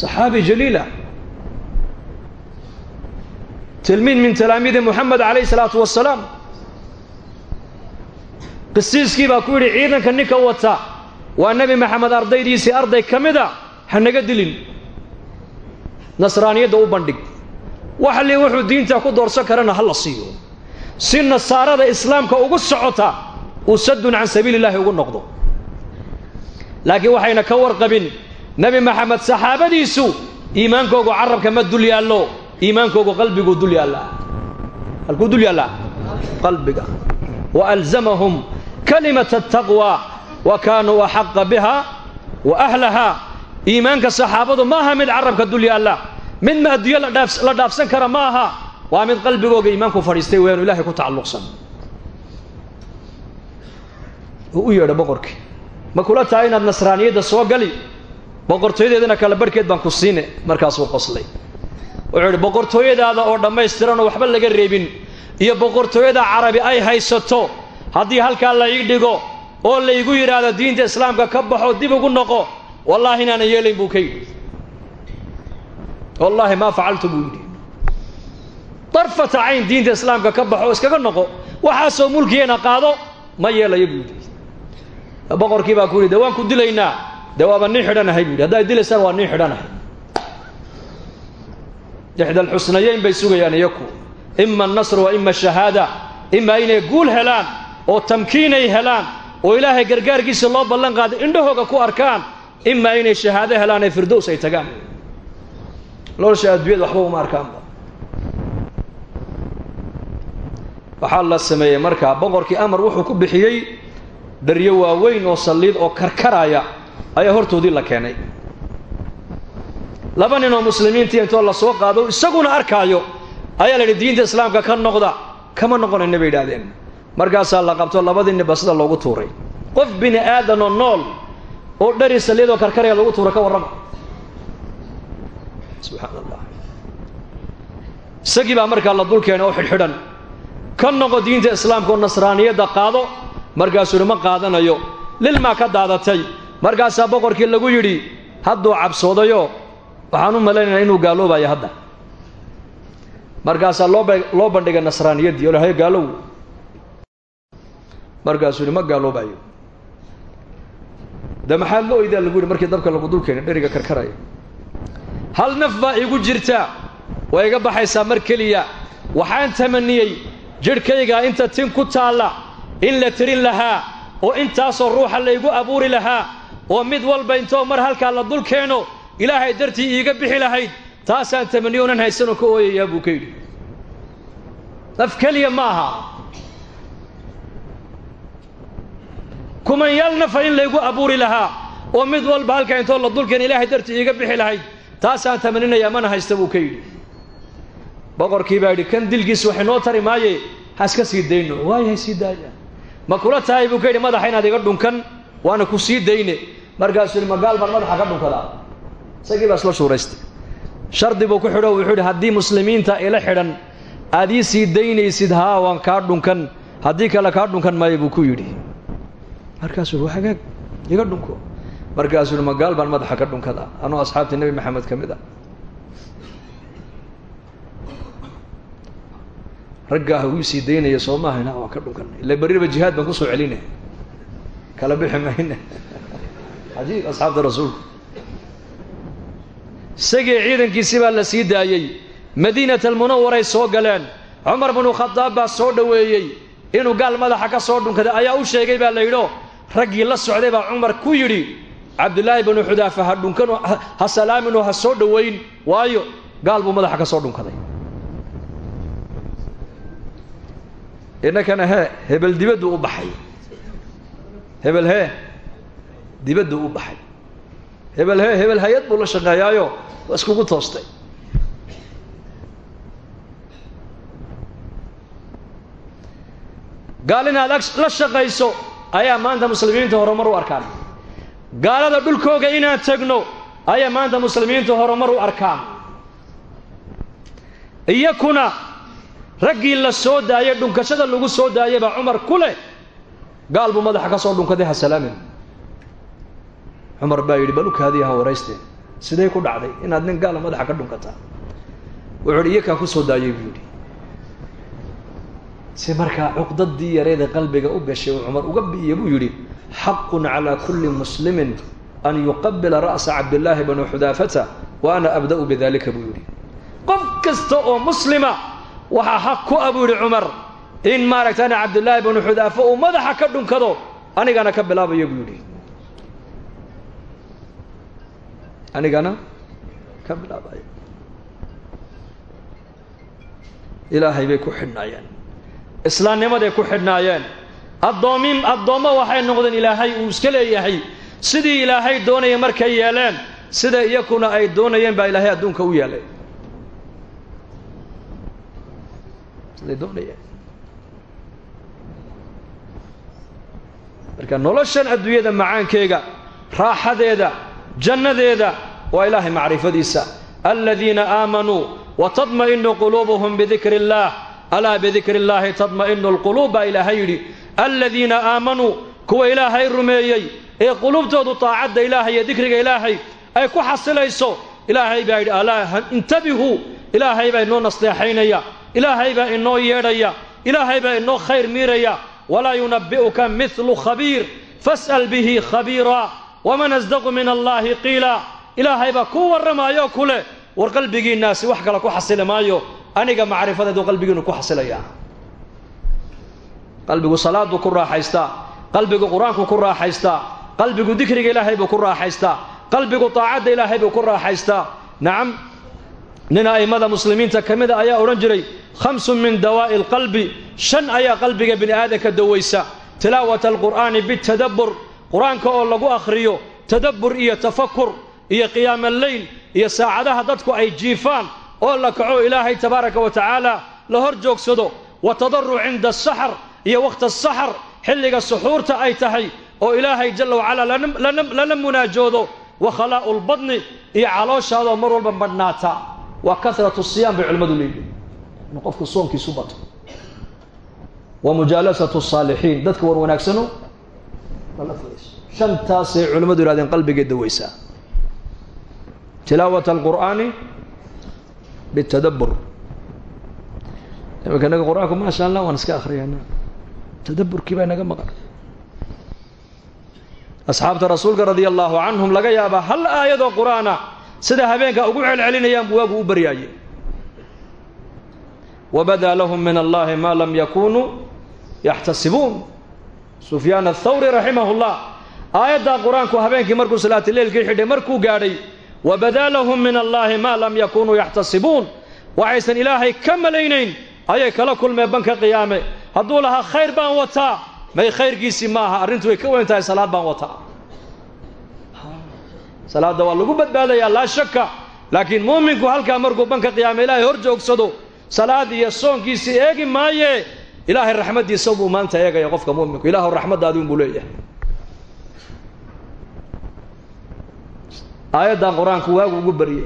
Saxaabi jaliila tilmiid min talaamiidi moxamed calayhi salaatu wasalaam qisiiskii baa ku yidhi ciidanka ninka wata waa nebi maxamed ardaydiisii arday ka mida ha naga dilin nasraaniyadda u bandhig waxli wuxuu diinta ku doorsan karana ha la siiyo si nasaarada islaamka ugu socota uu sadun can sabiili illaahi ugu noqdo laakiin waxayna ka warqabin nebi maxamed saxaabadiisu iimaankoogu carabka ma dul yaallo iimaankoogu qalbiguu dul yaallaa. Halkuu dul yaallaa? Qalbiga. Wa alzamahum kalimata ataqwa wa kaanuu axaqa biha wa ahlahaa iimaanka saxaabadu ma aha mid carabka dul yaalla mid maadiyo la dhaafsan kara ma aha waa mid qalbigooga iimaanku fadhiistay weyaanu ilahay ku tacalluqsan. Uu u yeedho boqorkii. Ma kula tahay inaad nasraaniyadda soo gali? Boqortooyadeedana kala barhkeed baan ku siine markaasuu qoslay wuxuu idhi boqortooyadaada oo dhammaystiranoo waxba laga reebin iyo boqortooyada carabi ay haysato haddii halkaa la ii dhigo oo laygu yidhaahdo diinta islaamka ka baxo dib ugu noqo wallaahi inaanan yeelayn buu ka yidhi. Wallaahi maa facaltu buu yidhi. Darfata cayn diinta islaamka ka baxo iskaga noqo waxaasoo mulkigeena qaado ma yeelayo buu yidhi. Boqorkii baa ku yidhi de waan ku dilaynaa dee waaba nii xidhanahay buu yidhi. Haddaad dilaysaan waa nii xidhanahay ixda alxusnayeyn bay sugayaan iyaku ima annasr wa ima ashahaada imaa inay guul helaan oo tamkiinay helaan oo ilaahay gargaarkiisa loo ballan qaado indhahooga ku arkaan. Imaa inay shahaado helaan ee firdows ay tagaan. Nolosha adduunyada waxba uma arkaanba. Waxaa la sameeyey markaa boqorkii amar wuxuu ku bixiyey dharyo waaweyn oo saliid oo karkaraya. Ayaa hortoodii la keenay laba nin oo muslimiintii intoo la soo qaado isaguna arkaayo ayaa la yidhi diinta islaamka ka noqda kama noqonayna bay yidhahdeen markaasaa la qabto labadii ninba sida loogu tuuray. Qof bini aadan oo nool oo dhari saliidoo karkaraya lagu tuura ka warrama. Subxaan allah isagii baa markaa la dul keenay oo xidhxidhan. Ka noqo diinta islaamka oo nasraaniyadda qaado markaasuu yidhi ma qaadanayo. Lilmaa ka daadatay. Markaasaa boqorkii lagu yidhi hadduu cabsoodayo waxaan u malaynaynaa inuu gaaloobayo hadda. Markaasaa loo loo bandhigay nasraaniyaddii o lahay gaalow. Markaasuu yidhi ma gaaloobayo. De maxaad la oydaa lagu yidhi markii dabka lagu dul keenay dheriga karkaraya. Hal naf baa iigu jirta? Way iga baxaysaa mar keliya. Waxaan tamaniyey jidhkayga inta tin ku taalla in la tirin lahaa oo intaasoo ruuxa laygu abuuri lahaa oo mid walba intoo mar halkaa la dul keeno ilaahay dartii iiga bixi lahayd taasaan tamaniyo onan haysanoo ka ooyayaa buu ka yidhi. Naf keliya ma aha. Kumanyaal nafa in laygu abuuri lahaa oo mid walba halkaa intoo la dul keeno ilaahay dartii iiga bixi lahayd taasaan tamaninayaa mana haysta buu ka yidhi. Boqorkii baa yidhi kan dilgiis wax inoo tari maaye ha iska sii dayno. Waayo hay sii ma kula tahay? buu ka yidhi madaxa inaad iga dhunkan waana ku sii dayne. Markaasuu yidhi magaal baan madaxa ka dhunkadaa isagii baa isla shuuraystay. Shardi buu ku xidho wuxuu yidhi haddii muslimiinta ila xidhan aad ii sii daynaysid haa waan kaa dhunkan. Haddii kale kaa dhunkan maayo buu ku yidhi. Markaasuu waa hagaag iga dhunko markaasuu yidhi magaal baan madaxa ka dhunkadaa. Anoo asxaabtii nebi maxamed ka mid ah. Raggaa uu sii daynaya soo maahayna waan ka dhunkan ila berriba jihaad baan ku soo celinay. Kala bixi mayne. Cajiib asxaabta rasuulku isagii ciidankiisi baa la sii daayey. Madiinat almunawaray soo galeen. Cumar binu khadaab baa soo dhoweeyey. Inuu gaal madaxa ka soo dhunkaday ayaa u sheegay baa la yidho raggii la socday baa cumar ku yidhi cabdilaahi binu xudaafa ha dhunkan ha salaaminoo ha soo dhoweyn waayo gaal buu madaxa ka soo dhunkaday. Innakana hee hebel dibadduu u baxay. Hebel hee dibadduu u baxay hebel hee hebel hay'ad buu la shaqeeyaayo waa iskugu toostay. Gaal inaad la shaqayso ayaa maanta muslimiinta horumar u arkaan. Gaalada dhulkooga inaan tegno ayaa maanta muslimiinta horumar u arkaan. Iyakuna raggii la soo daayey dhunkashada lagu soo daayay baa cumar ku leh gaal madaxa ka soo dhunkaday ha salaamin cumar baa yidhi balukaadii ha waraysteen sidee ku dhacday? Inaad nin gaala madaxa ka dhunkataa. Wuxuu iyakaa ku soo daayey buu yidhi. Si markaa cuqdadii yareeda qalbiga u gashay uu cumar uga bi'iye buu yidhi xaqun calaa kulli muslimin an yuqabila ra'sa cabdillaahi banu xudaafata wa ana abda'u bidalika buu yidhi. Qof kasta oo muslima waxaa xaq ku a buu yidhi cumar in maaragtana cabdillaahi banu xudaafo uu madaxa ka dhunkado anigana ka bilaabayo buu yidhi anigana ka bilaabayo ilaahay bay ku xidhnaayeen. Islaamnimaday ku xidhnaayeen. Addoomin addoommo waxay noqdeen ilaahay uu iska leeyahay. Sidii ilaahay doonaya markay yeeleen sida iyakuna ay doonayeen baa ilaahay adduunka u yeelay siday doonayeen. Marka noloshan adduunyada macaankeyga raaxadeeda jannadeeda waa ilaahay macrifadiisa. Aladiina aamanuu watadma'inu quluubuhum bidikri illaah alaa bidikri illaahi tadma'inu alquluub baa ilaahay yidhi. Aladiina aamanuu kuwa ilaahay rumeeyey ee quluubtoodu taacadda ilaahay iyo dikriga ilaahay ay ku xasilayso ilaahay baa yidhi alaa intabihuu ilaahay baa inoo nasteexaynaya. Ilaahay baa inoo yeedhaya. Ilaahay baa inoo khayr miiraya. Walaa yunabbi'uka midlu khabiir. Fas'al bihi khabiiraa waman asdaqu min allaahi qiila ilaahay baa ku warramaayo ku leh war qalbigiinnaasi wax kale ku xasili maayo aniga macrifadeedu qalbigiinu ku xasilayaa qalbigu salaaduu ku raaxaystaa qalbigu qur'aanku ku raaxaystaa qalbigu dikriga ilaahay ku raaxaystaa qalbigu taacadda ilaahay ku raaxaystaa nacam nin a'immada muslimiinta ka mida ayaa odhan jiray khamsun min dawaa'i alqalbi shan ayaa qalbiga bini aadanka dawaysa tilaawata alqur'aani bitadabbur qur'aanka oo lagu akhriyo tadabbur iyo tafakur iyo qiyaamalleyl iyo saacadaha dadku ay jiifaan oo la kaco ilaahay tabaaraka wa tacaala la hor joogsado wa tadaruc cinda asaxar iyo wakhti asaxar xilliga suxuurta ay tahay oo ilaahay jalla wacalaa lala munaajoodo wa khalaa'u lbadni iyo calooshaadoo mar walba madhnaata waa karatu siyaam bay culimmadu leeyihiin inuu qofku soonkiisu bato. Wa mujaalasatu saalixiin. Dadka war wanaagsano shantaasay culimmadu yihahdeen qalbigay dawaysaa tilaawat alqur'aani bitadabbur iminka inaga qur'aanku maasha allah waan iska akhriyana tadabburkii baa inaga maqan. Asxaabta rasuulka radia allaahu canhum laga yaabaa hal aayadoo qur'aana sida habeenka ugu celcelinayaan buu waagu u baryaayey. Wabadaa lahum min allahi maa lam yakunuu yaxtasibuun sufyaan athawri raximahu llah aayaddaa qur'aanku habeenkii markuu salaatileylkii xidhay markuu gaadhay wabadaa lahum min allaahi maa lam yakunuu yaxtasibuun. Waxaysan ilaahay ka malaynayn ayay kala kulmeen banka qiyaame. Hadduu lahaa khayr baan wataa may khayrkiisii ma aha arrintu way ka weyn tahay salaad baan wataa. Salaadda waa lagu badbaadayaa laa shaka laakiin muuminku halkaa markuu banka qiyaame ilaahay hor joogsado salaad iyo soonkiisii eegi maaye ilaahay raxmaddiisa buu maanta eegaya qofka muuminku ilaahu raxmaddaadi unbuu leeyahay. Aayaddan qur'aanku ugu baryey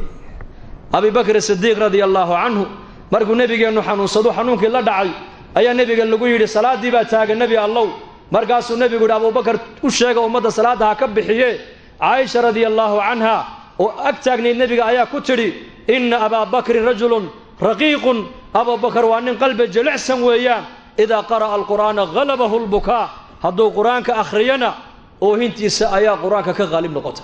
abi bakr sidiiq radia allaahu canhu markuu nebigeennu xanuunsado xanuunkii la dhacay ayaa nebiga lagu yidhi salaaddii baa taagan nebi allow. Markaasuu nebigu yidhi abubakar u sheega ummadda salaadda ka bixiye caaisha radia allaahu canha oo ag taagnayd nebiga ayaa ku tidhi inna abaa bakrin rajulun raqiiqun. Abubakar waa nin qalbi jilicsan weeyaan idaa qara'a alqur'aana halabahu lbukaa hadduu qur'aanka akhriyana oohintiisa ayaa qur'aanka ka qaalib noqota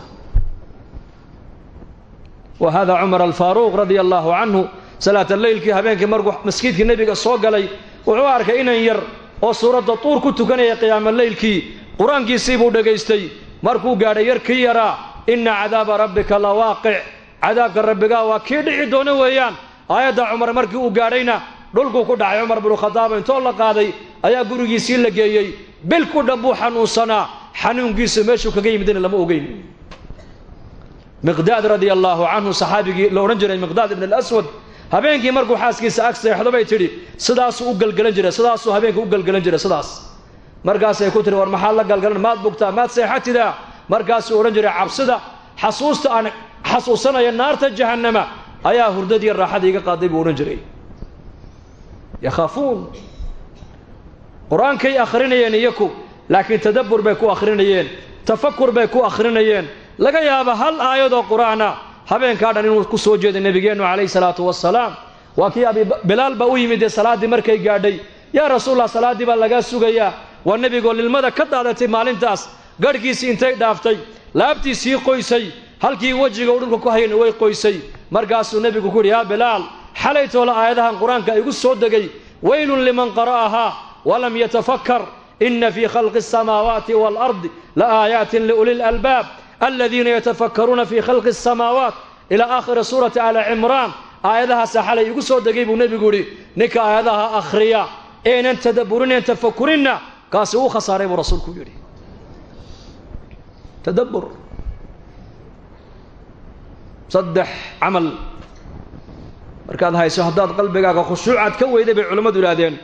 wa hada cumar alfaaruuq radia allaahu canhu salaata leylkii habeenkii markuu maskiidkii nebiga soo galay wuxuu arkay inan yar oo suuradda tuur ku tukanaya qiyaama leylkii qur'aankiisii buu dhegaystay markuu gaadhay yarkii yaraa inna cadaaba rabbika la waaqic cadaabka rabbigaa waa kii dhici doono weeyaan aayadda cumar markii uu gaadhayna dhulkuu ku dhacay cumar binu khadaaba intoo la qaaday ayaa gurigiisii la geeyey. Bil ku dhan buu xanuunsanaa xanuunkiisu meeshuu kaga yimidina lama ogeyn. Miqdaad radia allaahu canhu saxaabigii la odhan jiray miqdaad ibn alaswad habeenkii markuu xaaskiisa ag seexdo bay tidhi sidaasuu u galgelan jiray sidaasuu habeenkii u galgelan jiray sidaas. Markaasay ku tihi war maxaad la galgalan? Maad bugtaa maad seexatidaa markaasuu odhan jiray cabsida xasuusta aan xasuusanaya naarta jahannama. Ayaa hurdadii raaxada iga qaaday buu odhan jiray yakhaafuun qur'aankay akhrinayeen iyaku laakiin tadabbur bay ku akhrinayeen tafakur bay ku akhrinayeen laga yaaba hal aayadoo qur'aana habeenkaa dhan inuu ku soo jeeday nebigeennu calayhi salaatu wasalaam waa kii abi bilaal baa u yimid ee salaaddii markay gaadhay yaa rasuulallah salaaddii baa lagaa sugayaa waa nebigoo lilmada ka daadatay maalintaas garhkiisii intay dhaaftay laabtiisii qoysay halkii wejiga uu dhulka ku hayayna way qoysay markaasuu nebigu ku yidhi yaa bilaal xalaytoola aayadahan qur'aanka igu soo degay weylun liman qara'ahaa walam yatafakkar ina fii khalqi asamaawaati waalardi la aayaatin liuli lalbaab aladiina yatafakkaruuna fii khalqi asamaawaat ilaa aakhiri suurati aali cimraan aayadahaasaa xalay igu soo degay buu nebigu yidhi ninka aayadaha akhriya eenan tadabburineen tafakurinna kaasi uu khasaaray buu rasuulku yidhi. Tadabbur. Saddex camal markaad hayso haddaad qalbigaaga khushuucaad ka weyday bay culimmadu idhaahdeen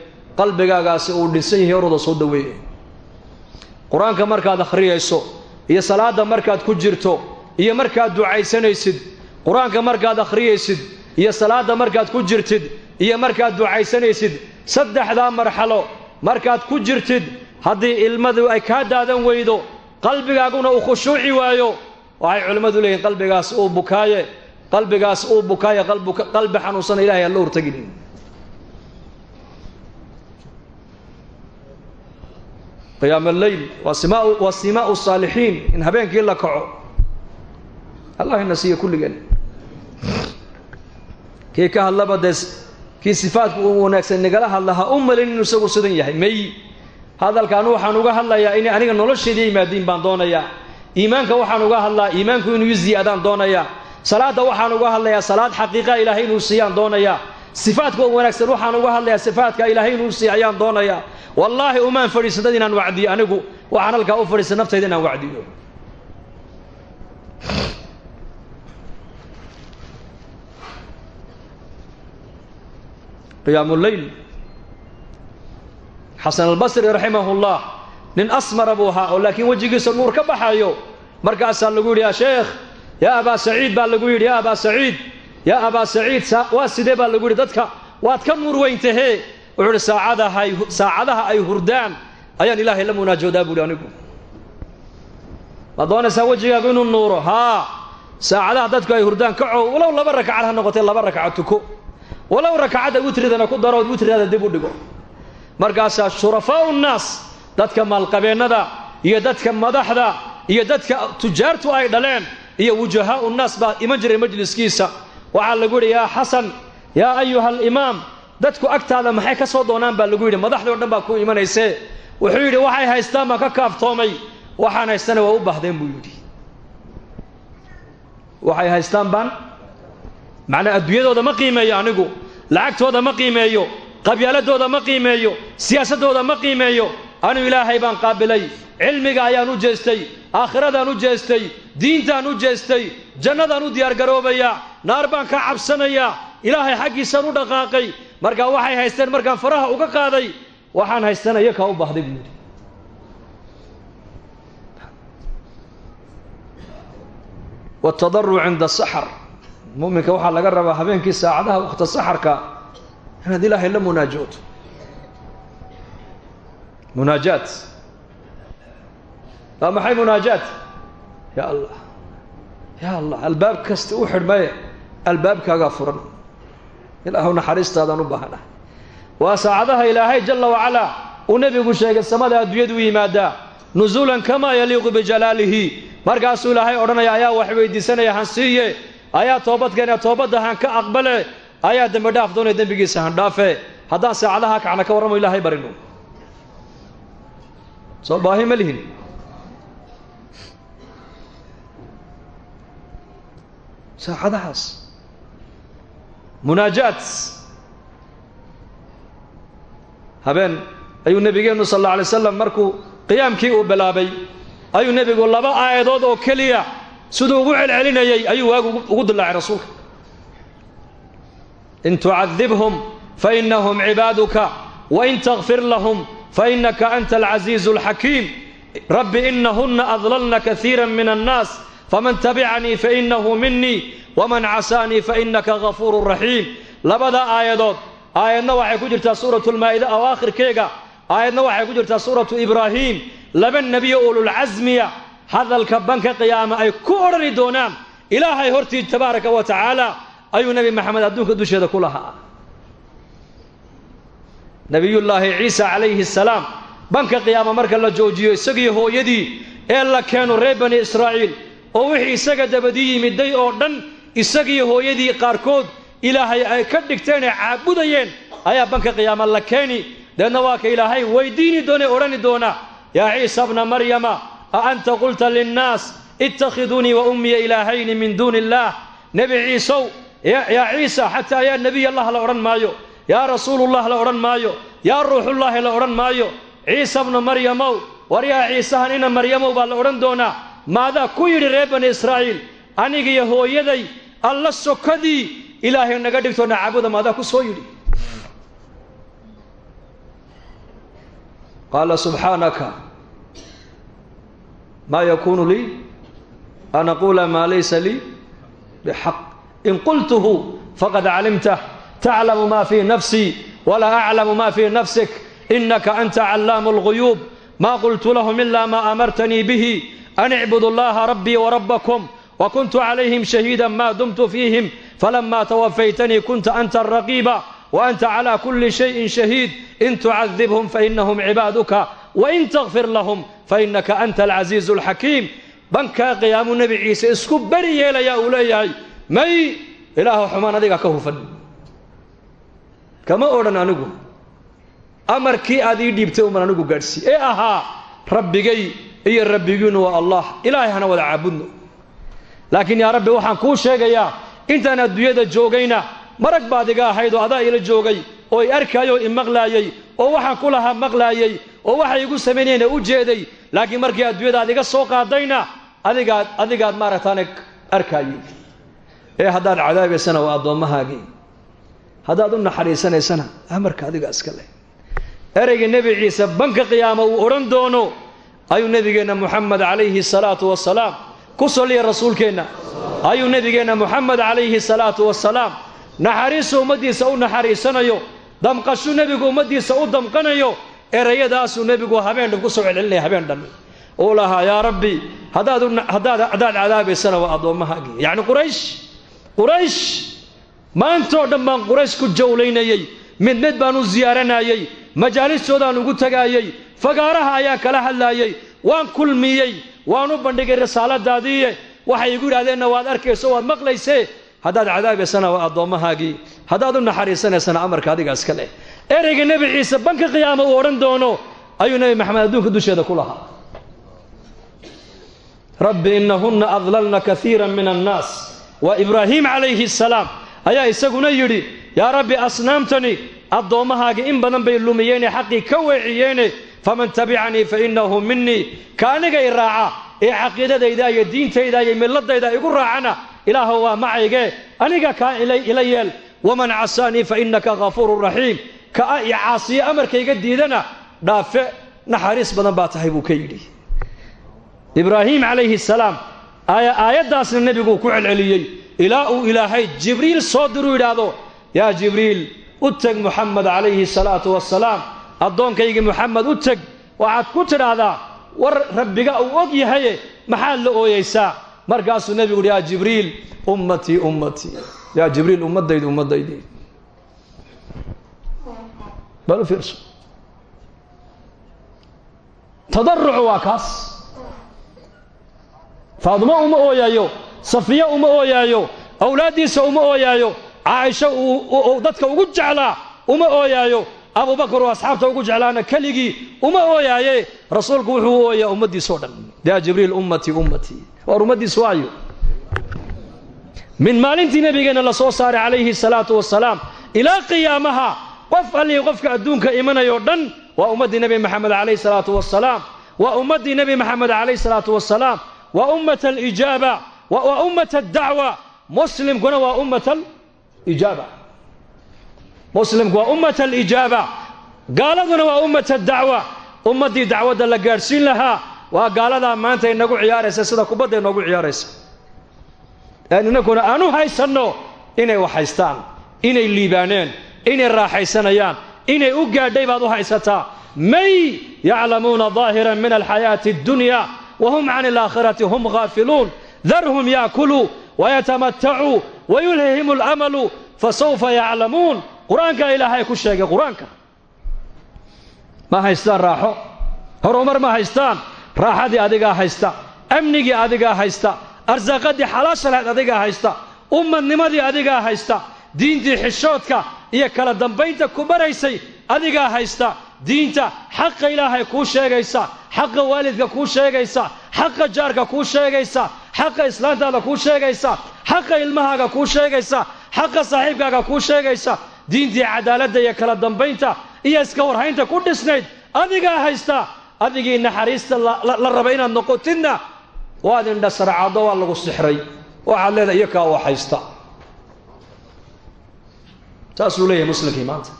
qalbigaagaasi uu dhinsan yahay orada soo daweeye qur'aanka markaad akhriyayso iyo salaadda markaad ku jirto iyo markaad ducaysanaysid qur'aanka markaad akhriyaysid iyo salaadda markaad ku jirtid iyo markaad ducaysanaysid saddexdaa marxalo markaad ku jirtid haddii ilmadu ay kaa daadan weydo qalbigaaguna uu khushuuci waayo waxay culimmadu leeyihiin qalbigaas uu bukaaye qalbigaas uu bukaaye qalbi xanuunsana ilahay aan la hortaginin qiyaam alleyl waa waa simaau saalixiin in habeenkii la kaco. Allah ina siiyo kulligeen kii ka hadlaba dee kii sifaadku uu wanaagsan nagala hadla ha u malin inuu isagu sidan yahay. May hadalkaan waxaan uga hadlayaa inay aniga nolosheeda yimaadiin baan doonayaa. Iimaanka waxaan uga hadlaa iimaanku inuu i ziyaadaan doonayaa salaadda waxaan uga hadlayaa salaad xaqiiqa ilaahay inuu siiyaan doonayaa. Sifaadka wanaagsan waxaan uga hadlayaa sifaadka ilaahay inuu siiy ayaan doonayaa. Wallaahi umaan fadhiisan dad inaan wacdiyo anigu waxaan halkaa u fadhiisan naftayda inaan wacdiyo. Qiyaam lleyl xasan albasri raximah llah nin asmara buu ahaa oo laakiin wejigiisa nuur ka baxayo. Markaasaa lagu yidhi yaa sheekh yaa abaa saciid baa lagu yidhi yaa abaa saciid yaa abaa saciid waa sidee baa lagu yidhi? Dadka waad ka nuur weyntahee wuxuu idhi saacadahay saacadaha ay hurdaan ayaan ilaahay la munaajoodaa buuhi anigu. Maad doonaysaa wejigaagu inuu nuuro? Haa. Saacadaha dadku ay hurdaan kacow walow laba rakacad ha noqotee laba rakaco tuko walow rakacadda witridana ku darood witridaada dib u dhigo. Markaasaa shurafaau nnaas dadka maalqabeennada iyo dadka madaxda iyo dadka tujaartu ay dhaleen iyo wujahaau nnaas baa iman jiray majliskiisa. Waxaa lagu yidhi yaa xasan yaa ayuha alimaam dadku agtaada maxay ka soo doonaan? baa lagu yidhi. Madaxdii o dhan baa ku imanaysee. Wuxuu yidhi waxay haystaan baan ka kaaftoomay. Waxaan haystana waa u baahdeen buu yidhi. Waxay haystaan baan macnaa adduunyadooda ma qiimeeyo anigu lacagtooda ma qiimeeyo qabyaaladooda ma qiimeeyo siyaasaddooda ma qiimeeyo. Anu ilaahay baan qaabilay cilmiga ayaan u jeestay aakhiradan u jeestay diintaan u jeestay jannadaan u diyaargaroobayaa naar baan ka cabsanayaa ilaahay xaggiisaan u dhaqaaqay markaa waxay haysteen markaan faraha uga qaaday waxaan haystana iyo kaa u baahday buu yidhi. Wاtadaruc cinda saxar. Muminka waxaa laga rabaa habeenkii saacadaha wakta saxarka inaad ilaahay la munaajooto munaajaat. Waa maxay munaajaat ya allah. Ya allah albaab kasta u xidhmaye albaabkaagaa furan. Ilaahu naxariistaadaan u baahana waa saacadaha ilaahay jala wacalaa uu nebigu sheegay samada adduunyadu u yimaadaa nuzuulan kamaa yaliiqu bijalaalihi markaasuu ilaahay odhanaya ayaa wax weydiisanaya han siiye. Ayaa toobadkeena toobadda han ka aqbale. Ayaa dembi dhaaf doonaya dembigiisa han dhaafe. Haddaan saacadaha kacna ka warramo ilaahay barino soo baahi ma lihin saacadahaas. Munaajaat. Habeen ayuu nebigeennu sal alla alay slam markuu qiyaamkii uu bilaabay ayuu nebigu laba aayadood oo keliya siduu ugu celcelinayey ayuu waagu ugu dilaacay rasuulka. In tucadibhum fainahum cibaaduka wain takfir lahum fainaka anta alcaziizu alxakiim rabbi inahuna adlalna kaiira min annaas faman tabicanii fainahu minii waman casaanii fainaka gafuuru raxiim labada aayadood aayadna waxay ku jirtaa suuratu lmaa'ida aw aakhirkeega aayadna waxay ku jirtaa suuratu ibraahiim laba nebiyo ululcasmiya hadalka banka qiyaama ay ku odhani doonaan ilaahay hortii tabaaraka wa tacaala ayuu nebi maxamed adduunka dusheeda ku lahaa nebiyullaahi ciisa calayhi salaam banka qiyaama marka la joojiyo isagii hooyadii ee la keeno reer bani israa'iil oo wixii isaga dabadii yimiday oo dhan isagii hooyadii qaarkood ilaahay ay ka dhigteen ee caabudayeen ayaa banka qiyaama la keeni. Deedna waa ka ilaahay weydiini doone odhani doona yaa ciisa bna maryama a anta qulta linnaas ittakhiduunii wa ummiya ilaahayni min duuni illaah nebi ciisow yaa ciisa xataa yaa nebiy allah la odhan maayo. Yaa rasuulullah la odhan maayo. Yaa ruuxullaahi la odhan maayo. Ciisa bna maryamow war yaa ciisahan ina maryamow baa la odhan doonaa maadaa ku yidhi reer bani israa'iil anigiyo hooyaday alla sokadii ilaahay naga dhigtoona caabuda maadaa ku soo yidhi. Qaala subxaanaka maa yakuunu lii? An aquula maa laysa lii bixaq. In qultuhu faqad calimtah taclamu ma fii nafsii walaa aclamu ma fii nafsik. Inaka anta callaamu اlguyuub ma qultu lahum ila ma amartanii bihi an icbudu allaha rabbii warabakum وكنت عليهم شهيدا ما دمت فيهم فلما توفيتني كنت أنت الرقيب وأنت على كل شيء شهيد إن تعذبهم فإنهم عبادك وإن تغفر لهم فإنك أنت العزيز الحكيم بنكا قيام النبي عيسى اسكب بري يا أولياي مي إله حمان ذيك كهفا كما أورنا نقول أمر كي أذي ديبتو من نقول قرسي إيه أها ربي جي iyo rabbigiinu waa allah. Ilaahay hana wada caabudno. Laakiin yaa rabbi waxaan kuu sheegayaa intaan adduunyada joogayna marag baad iga ahayd oo adaa ila joogay oo i arkaayoo i maqlaayey oo waxaan ku lahaa maqlaayey oo waxay igu samaynayeena u jeeday laakiin markii adduunyada aad iga soo qaadayna adigaad adigaad maaragtaana arkaayey ee haddaad cadaabaysana waa addoommahaagii haddaad u naxariisanaysana ah amarka adiga iska leh. Erayga nebi ciise banka qiyaamo uu odhan doono ayuu nebigeenna moxamed calayhi salaatu wasalaam ku soliya rasuulkeenna. Ayuu nebigeenna moxamed calayhi salaatu wasalaam naxariisu ummaddiisa u naxariisanayo damqashu nebigu ummaddiisa u damqanayo erayadaasuu nebigu habeen dhan ku soo celcelinaya habeen dhan uu lahaa yaa rabbi haddaad haddaad cadaabaysana waa addoommahaagii yacni quraysh quraysh maantoo dhan baan quraysh ku jawlaynayey mid mid baan u ziyaaranayey majaalistoodaan ugu tagaayey fagaaraha ayaan kala hadlaayey waan kulmiyey waan u bandhigay risaaladaadiiye waxay igu yidhahdeenna waad arkayso waad maqlaysee. Haddaad cadaabaysana waa addoommahaagii haddaad u naxariisanaysana amarka adiga iska leh. Ereyga nebi ciise banka qiyaama uu odhan doono ayuu nebi maxamed adduunka dusheeda ku lahaa. Rabbi inahunna adlalna kaiira min annaas waa ibraahiim calayhi asalaam ayaa isaguna yidhi yaa rabbi asnaamtani addoommahaagii in badan bay lumiyeene xaqii ka weeciyeene faman tabicanii fa innahu minii ka aniga i raaca ee caqiidadayda iyo diintayda iyo milladayda igu raacana ilaahow waa macaygee aniga kaa ila yeel waman casaanii fa innaka ghafuurun raxiim ka i caasiye amarkayga diidana dhaafe naxariis badan baa tahay buu ka yidhi. Ibraahiim calayhi salaam aayaddaasna nebiguu ku celceliyey. Ilaa uu ilaahay jibriil soo diruu yidhaahdo yaa jibriil u teg muxamed calayhi salaatu wasalaam addoonkaygii muxamed u teg waxaad ku tidhaahdaa war rabbiga uu og yahaye maxaad la ooyeysaa? Markaasuu nebigu uhi yaa jibriil ummatii ummatii yaa jibriil ummadaydi ummadaydi. Bal u fiirso. Tadarucu waa kaas. Faadimo uma ooyaayo safiya uma ooyaayo awlaaddiisa uma ooyaayo caaisho dadka ugu jeclaa uma ooyaayo abubakar oo asxaabta ugu jeclaana keligii uma ooyaaye rasuulku wuxuu u ooyaa ummaddiisao dhan. Yaa jibriil ummatii ummatii waar ummaddiis waayo? Min maalintii nebigeenna la soo saaray calayhi salaatu wasalaam ilaa qiyaamaha qof allii qofka adduunka imanayoo dhan waa ummaddii nebi maxamed calayhi salaatu wasalaam waa ummaddii nebi maxamed calayhi salaatu wasalaam waa ummata alijaaba waa ummata addacwa muslimkuna waa ummata alijaaba muslimku waa ummata alijaaba gaaladuna waa ummata addacwa. Ummaddii dacwadda la gaadhsiin lahaa waa gaaladaa maanta inagu ciyaaraysa sida kubadda inoogu ciyaaraysa. Innaguna aan u haysanno inay wax haystaan inay liibaaneen inay raaxaysanayaan inay u gaadhay baad u haysataa. May yaclamuuna daahiran min alxayaati addunya wahum can alaakhirati hum gaafiluun. Darhum yaakuluu wayatamatacuu wayulhihim alamalu fasawfa yaclamuun qur'aankaa ilaahay ku sheegay qur'aanka. Ma haystaan raaxo? Horumar ma haystaan? Raaxadii adigaa haysta amnigii adigaa haysta arsaaqadii xalaasha lahayd adigaa haysta ummadnimadii adigaa haysta diintii xishoodka iyo kala dambaynta ku baraysay adigaa haysta diinta xaqa ilaahay kuu sheegaysa xaqa waalidka kuu sheegaysa xaqa jaarka kuu sheegaysa xaqa islaantaada kuu sheegaysa xaqa ilmahaaga kuu sheegaysa xaqa saaxiibkaaga kuu sheegaysa diintii cadaaladda iyo kala dambaynta iyo iska warhaynta ku dhisnayd adigaa haysta adigii naxariista la raba inaad noqotidna waad indhasarcaddo waa lagu sixray waxaad leedahay iyo kaa oo haysta. Saasuu leeyahay muslimkii maanta.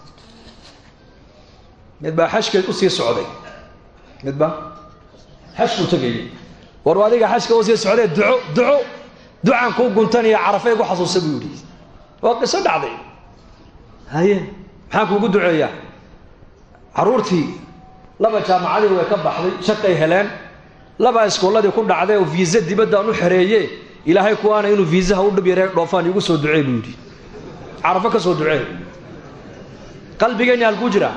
Mid baa xashkeed u sii socday. Mid baa xashkuu tegayay. War adiga xashka u sii socdee duco duco ducaan kuu guntanaya carafay gu xasuusa buu yidhi. Waa qiso dhacday haye maxaan kuugu duceeyaa carruurtii laba jaamacadii way ka baxday shaqay heleen. Laba iskooladii ku dhacday oo viisa dibaddaan u xereeye ilaahay kuwaana inuu viisaha u dhib dhoofaan iigu soo ducee buu yidhi. Carafo ka soo ducee. Qalbigeenni halkuu jiraa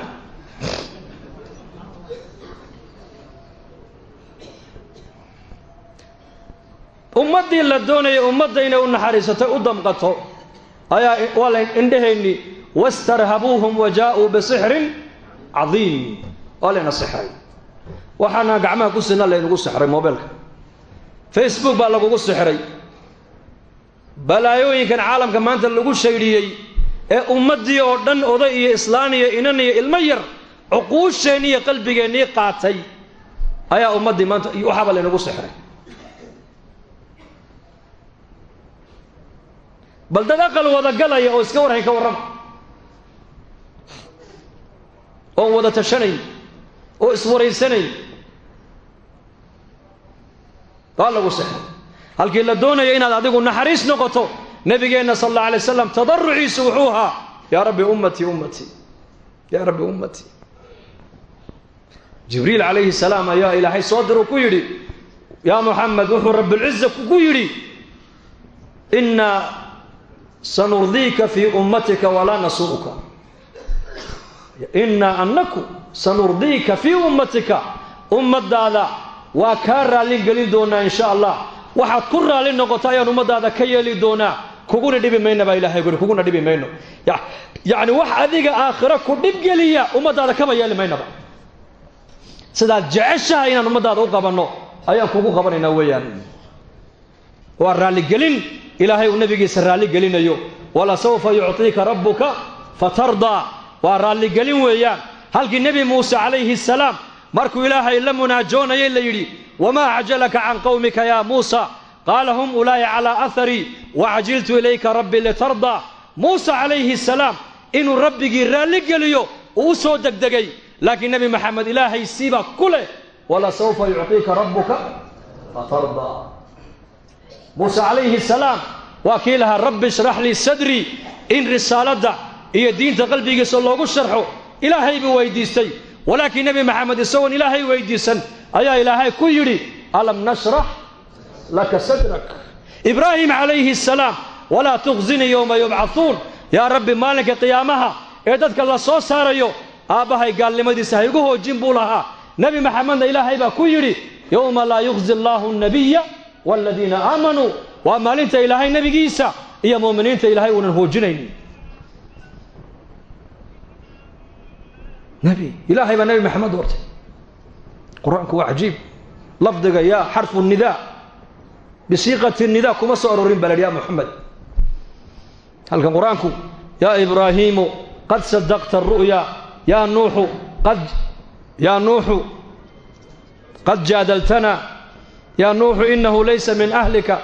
ummaddii la doonayay ummadda inay u naxariisato u damqato ayaa waa la indhehayni wastarhabuuhum wa jaa-uu bisixrin cadiim waa layna sixray waxaana gacmaha ku sina laynagu sixray mobeelka facebook baa lagugu sixray balaayooyinkan caalamka maanta lagu shaydhiyey ee ummaddii oo dhan oday iyo islaan iyo inan iyo ilmo yar cuquusheenni iyo qalbigeennii qaatay ayaa ummaddii maanta waxaaba laynagu sixray bal dad aqal wada galaya oo iska warhay ka warrama oon wada tashanay oo iswaraysanay waa lagu sexray halkii la doonaya inaad adigu naxariis noqoto nebigeenna sal alla alay slam tadaruciisu wuxuu ahaa yaa rabbi ummatii ummatii yaa rabbi ummatii jibriil calayhi salaam ayaa ilaahay soo diru ku yidhi yaa muxamed wuxuu rabbilciza ku yidhi inna sanurdiika fii ummatika walaa nasuuka innaa annaku sanurdiika fii ummatika. Ummaddaada waa kaa raallin gelin doonaa insha allah waxaad ku raalli noqoto ayaan ummaddaada ka yeeli doonaa kuguna dhibi mayna baa ilahay guri kuguna dhibi mayno. Yacni wax adiga aakhiro ku dhibgeliya ummaddaada kaba yeeli maynaba sidaad jeceshahay inaan ummaddaada u qabanno ayaan kugu qabanaynaa weeyaan. Waa raalligelin ilaahay uu nebigiisa raalligelinayo walasawfa yucطiika rabbuka fatardaa waa raalligelin weeyaan. Halkii nebi muuse calayhi salaam markuu ilaahay la munaajoonayay la yidhi wamaa acjalaka can qowmika yaa muusa? Qaala hum ulaa'i calaa aharii wacajiltu ilayka rabbi litardaa muuse calayhi salaam inuu rabbigii raalligeliyo uu u soo degdegay. Laakiin nebi maxamed ilaahay siibaa ku leh. Walasawfa yucطiika rabbuka fatardaa muuse calayhi salaam waa kii lahaa rabbi ishrax lii sadrii in risaaladda iyo diinta qalbigiisa loogu sharxo ilaahay buu weydiistay. Walaakiin nebi maxamed isagoon ilaahay weydiisan ayaa ilaahay ku yidhi alam nashrax laka sadrak. Ibraahim calayhi salaam walaa tukhzinii yowma yubcahuun yaa rabbi maalinka qiyaamaha ee dadka la soo saarayo aabbahay gaalnimadiisa ha igu hoojin buu lahaa. Nebi maxamedna ilaahay baa ku yidhi yowma laa yukhzi allaahu nabiya waaladiina aamanuu waa maalinta ilaahay nebigiisa iyo mu'miniinta ilaahay uunan hoojinaynin nebi ilaahay baa nebi maxamed doortay. Qur'aanku waa cajiib. Lafdiga yaa xarfu nidaa bisiiqati nidaa kuma soo arorin baa la ya moxamed halkan qur'aanku yaa ibraahiimu qad sadaqta aru'ya yaa nuuxu qad yaa nuuxu qad jaadaltana yaa nuuxu inahu laysa min ahlika.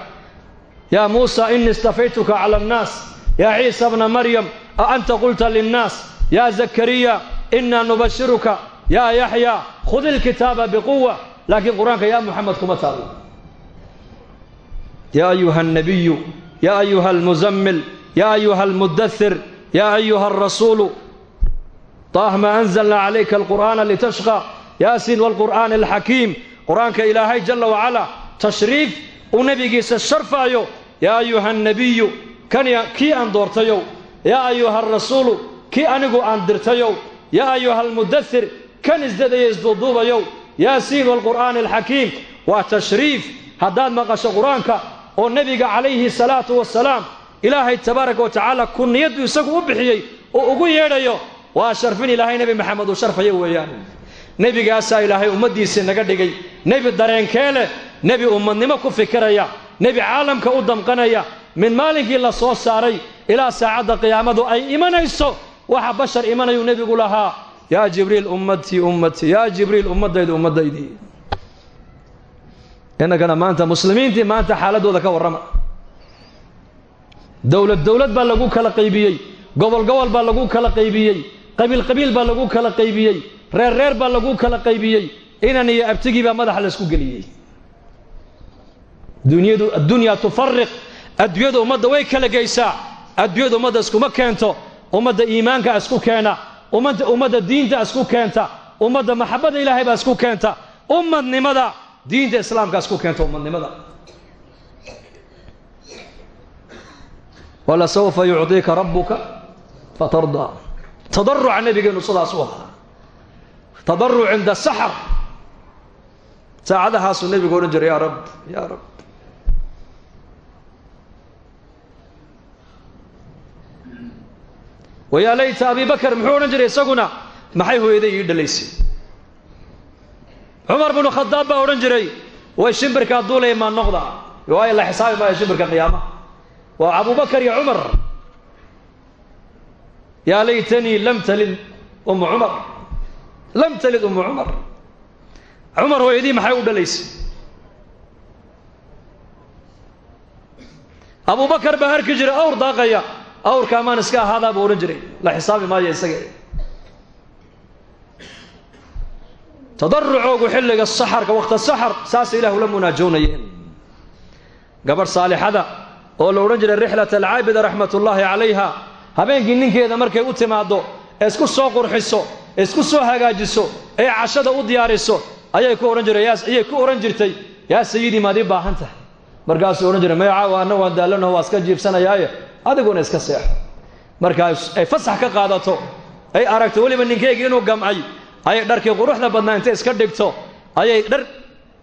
Yaa muusa inii istafaytuka cala annaas. Yaa ciisa bna maryam a anta qulta linnaas. Yaa zakariya inaa nubashiruka yaa yaxya khudi ilkitaaba biquwa laakiin qur'aanka yaa muxamed kuma taalo yaa ayuha alnabiyu yaa ayuha almuzammil yaa ayuha almudathir yaa ayuha alrasuulu طah ma anzalna calayka alqur'aana litashqa. Yaasiin waalqur'aani alxakiim qur'aanka ilaahay jala wacalaa tashriif uu nebigiisa sharfaayo. Yaa ayuha alnabiyu kan kii aan doortayow? Yaa ayuha alrasuulu kii anigu aan dirtayow yaa ayuha almudathir kan isdadaya isduuduubayow yaasiin waalqur'aani alxakiim waa tashriif haddaad maqasho qur'aanka oo nebiga calayhi salaatu wasalaam ilaahay tabaaraka wa tacaala kuniyaddu isagu u bixiyey oo ugu yeedhayo waa sharfin ilaahay nebi maxamed uu sharfayo weeyaan nebigaasaa ilaahay ummaddiisii naga dhigay nebi dareenkee leh nebi ummadnimo ku fikiraya nebi caalamka u damqanaya min maalinkii la soo saaray ilaa saacadda qiyaamadu ay imanayso waxa bashar imanayuu nebigu lahaa. Yaa jibriil ummatii ummatii yaa jibriil ummaddaydi ummaddaydii. Innagana maanta muslimiintii maanta xaaladooda ka warrama. Dowlad dowlad baa lagu kala qaybiyey. Gobol gobol baa lagu kala qaybiyey. Qabiil qabiil baa lagu kala qaybiyey. Reer reer baa lagu kala qaybiyey. Inan iyo abtigii baa madaxa laysku geliyey. Dunyadu addunyaa tufariq adduunyada ummadda way kala geysaa. Adduunyada ummadda iskuma keento ummadda iimaanka isku keena ummadda diinta isku keenta ummadda maxabadda ilaahay baa isku keenta ummadnimada diinta islaamka isku keenta ummadnimada walasawfa yucطiika rabuka fatardaa tadaruca nabigeenu sidaas u ahaa. Tadaruc cinda saxar. Saacadahaasuu nebigu odhan jiray yaa rab yaa rab wayaa layta abi bakar muxuu odhan jiray isaguna maxay hooyaday ii dhalaysay cumar binu khadaab baa odhan jiray way shimbirkaa duulaya maa noqda waayo la xisaabi maayo shimbirka qiyaamaha waa abubakar iyo cumar yaa laytanii lam talid umu cumar lam talid umu cumar. Cumar hooyadii maxay u dhalaysay abubakar baa arki jiray awr daaqaya awrka amaan iska ahaadaa buu odhan jiray. La xisaabi maayo isaga. Tadarucoogu xilliga saxarka wakta saxar saasa ilahu la munaajoonayeen. Gabadh saalixada oo la odhan jiray rixlat alcaabida raxmatullaahi calayha habeenkii ninkeeda markay u timaaddo ee isku soo qurxiso isku soo hagaajiso ee cashada u diyaariso ayay ku odhan jiray ayay ku odhan jirtay. Yaa sayidii maad ii baahan tahay. Markaasuu odhan jiray magacaawa anna waan daallanaho waa iska jiibsanayaaye adiguna iska seexo markaa ay fasax ka qaadato. Ay aragto weliba ninkeygii inuu gamcay. Ayay dharkii quruxda badnaa intay iska dhigto. Ayay dhar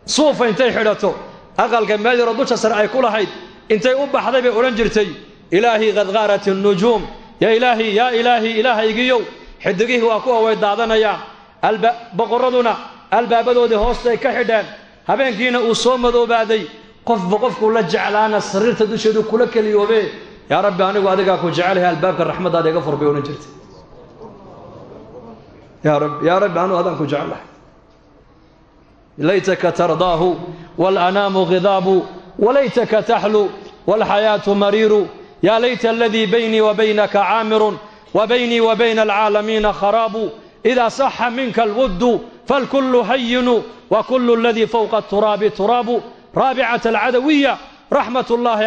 suufa intay xidhato. Aqalka meel yaroo dusha sare ay ku lahayd intay u baxday bay odhan jirtay ilaahii qad qaarat الnujuum ya ilaahi yaa ilaahi ilaahaygiyow xidigihii waa kuwa way daadanayaan boqorraduna albaabadoodii hoostay ka xidheen. Habeenkiina uu soo madoobaaday. Qofba qofkuu la jeclaana sariirta dusheedu kula keliyoobe yaa rabbi anigu adigaa ku jecelahay albaabka raxmaddaada iga furbay odhan jirtay yaa rabbi yaa rabbi anigu adaan ku jeclahay laytaka tardaahu walanaamu khidaabu walaytaka taxlu walxayaatu mariiru yaa layta aladii baynii wa baynaka caamirun wa baynii wa bayna alcaalamiina kharaabu إذا صح منك الود فالكل هين وكل الذي فوق التراب تراب رابعة العدوية رحمة الله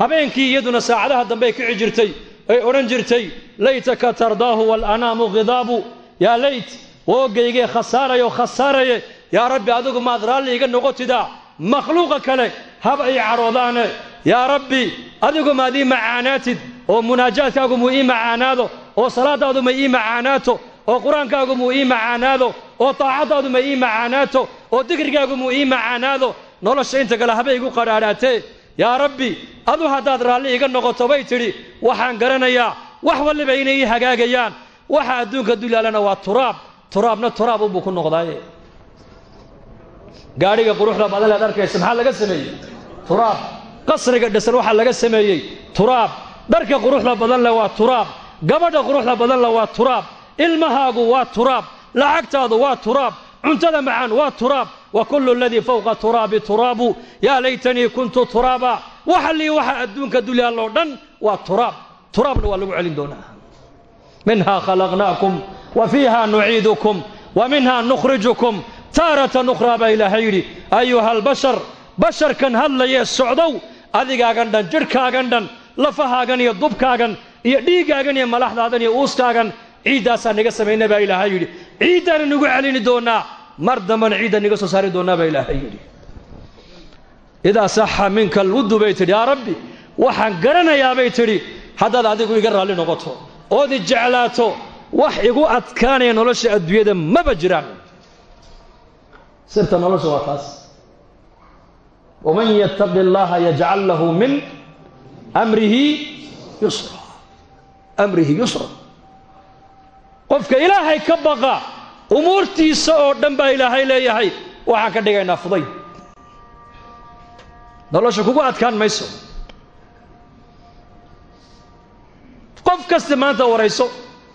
habeenkii iyaduna saacadaha dambey kici jirtay ay odhan jirtay laytaka tardaahu waalanaamu khidaabu yaa layt woogaygee khasaarayo khasaaraye. Yaa rabbi adigu maad raalli iga noqotidaa makhluuqa kale hab ay cadhoodaane yaa rabbi adigu maad ii macaanaatid. Oo munaajaadkaagu muu ii macaanaado. Oo salaaddaadu ma ii macaanaato. Oo qur'aankaagu muu ii macaanaado. Oo taacaddaadu ma ii macaanaato. Oo dikrigaagu muu ii macaanaado. Nolosha inta kale habay igu qadhaadhaatee yaa rabbi adu haddaad raalli iga noqoto bay tidhi waxaan garanayaa wax walliba inay ii hagaagayaan waxa adduunka dulyaalana waa turaab turaabna turaab unbuu ku noqdaaye. Gaadhiga quruxda badan arkaysa maxaa laga sameeyey? Turaab. Qasriga dhisan waxaa laga sameeyey turaab. Dharka quruxda badan leh waa turaab. Gabadha quruxda badan leh waa turaab. Ilmahaagu waa turaab. Lacagtaadu waa turaab. Cuntada macaan waa turaab wa kullu aladii fowqa turaabi turaabu yaa laytanii kuntu turaaba waxa lii waxa adduunka dulyaaloo dhan waa turaab turaabna waa lagu celin doonaa. Minhaa khalaqnaakum wa fiiha nuciidukum wa minhaa nukhrijukum taaratan ukhraa baa ilaahay yidhi. Ayuha albashar basharkan hadlayee socdow adigaagan dhan jidhkaagan dhan lafahaagan iyo dubkaagan iyo dhiiggaagan iyo malaxdaadan iyo uuskaagan ciiddaasaa naga samayna baa ilaahay yidhi. Ciiddaana nagu celini doonaa mar dambana ciidda naga soo saari doonaa baa ilaahay yidhi. Idaa saxa minka alwuddu bay tidhi yaa rabbi waxaan garanayaa bay tidhi haddaad adigu iga raalli noqoto ood i jeclaato wax igu adkaanaya nolosha adduunyada maba jiraan. Sirta nolosha waa taas. Waman yattaqi allaha yajcal lahu min amrihi yusra. Amrihi yusra. Qofka ilaahay ka baqa umuurtiisa oo dhan baa ilaahay leeyahay waxaan ka dhigaynaa fuday nolosha kugu adkaan mayso. Qof kasta maanta warayso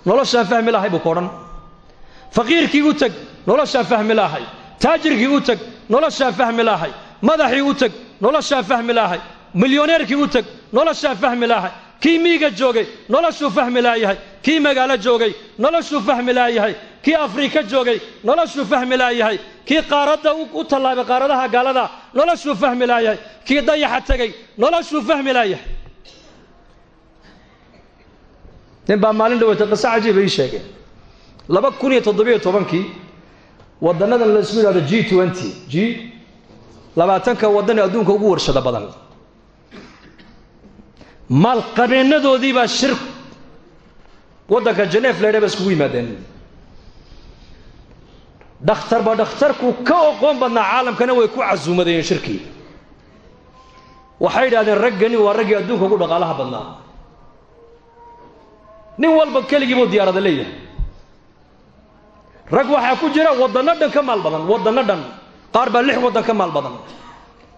noloshaan fahmi lahay buu ka faqiirkii u teg noloshaan fahmi lahay. Taajirkii u teg noloshaan fahmi lahay. Madaxii u teg noloshaan fahmi lahay. Milyoneerkii u teg noloshaan fahmi lahay. Kii miiga joogay noloshuu fahmi laayahay. Kii magaalo joogay noloshuu fahmi laayahay kii afrika joogay noloshuu fahmi laayahay. Kii qaaradda u tallaabay qaaradaha gaalada noloshuu fahmi laayahay. Kii dayaxa tegay noloshuu fahmi laayahay. Nin baa maalin dhaweyta qiso cajiiba ii sheegeen. Laba kun iyo toddobiyo tobankii waddannadan la isku yidhahdo g twenty. G labaatanka waddan ee adduunka ugu warshado badan. Maalqabeennadoodii baa shir waddanka janeef laydha ba iskugu yimaadeen dhakhtarba dhakhtarku ka oqoon badnaa caalamkana way ku casuumadayeen shirkii. Waxay yidhahdeen raggani waa raggii adduunka ugu dhaqaalaha badnaa. Nin walba keligii buu diyaarada leeyahay. Rag waxaa ku jira waddanno dhan ka maal badan waddanno dhan. Qaar baa lix waddan ka maal badan.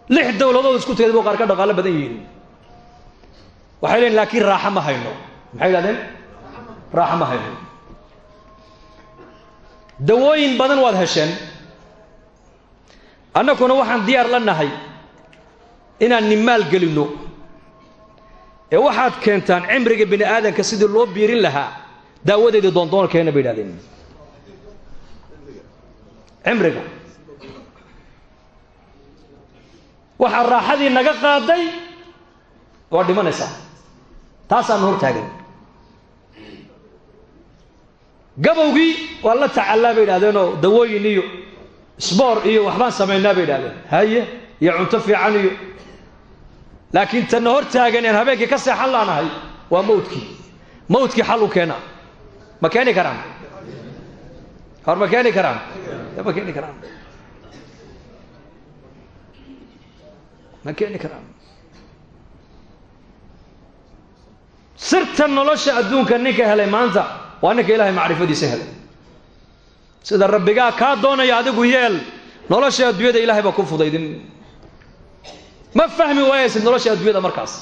Lix dowladood isku tegay buu qaar ka dhaqaalo badan yihiin. Waxay leeyiin laakiin raaxo ma hayno. Maxay yidhahdeen raaxo ma hayno dawooyin badan waad hesheen annaguna waxaan diyaar la nahay inaan nimaal gelinno. Ee waxaad keentaan cimriga bini aadanka sidii loo biirin lahaa daawadeedii doondoon keena bay yidhahdeen. Cimriga. Waxaa raaxadii naga qaaday waa dhimanaysaa. Taasaanu hor taagan gabowgii waa la tacallaa bay yidhahdeenoo dawooyin iyo sboor iyo waxbaan samaynaa bay yidhahdeen. Haye iyo cunto fiican iyo laakiin tanna hor taagan aan habeenkii ka seexan laanahay waa mawdkii mawdkii xal u keena ma keeni karaan? Hor ma keeni karaan? Ma keeni karaan? Ma keeni karaan? Sirta nolosha adduunka ninka helay maanta waa ninka ilaahay macrifadiisa helay. Sida rabbigaa kaa doonaya adigu yeel nolosha adduunyada ilahay baa ku fudaydin. Ma fahmi waayaysid nolosha adduunyada markaas?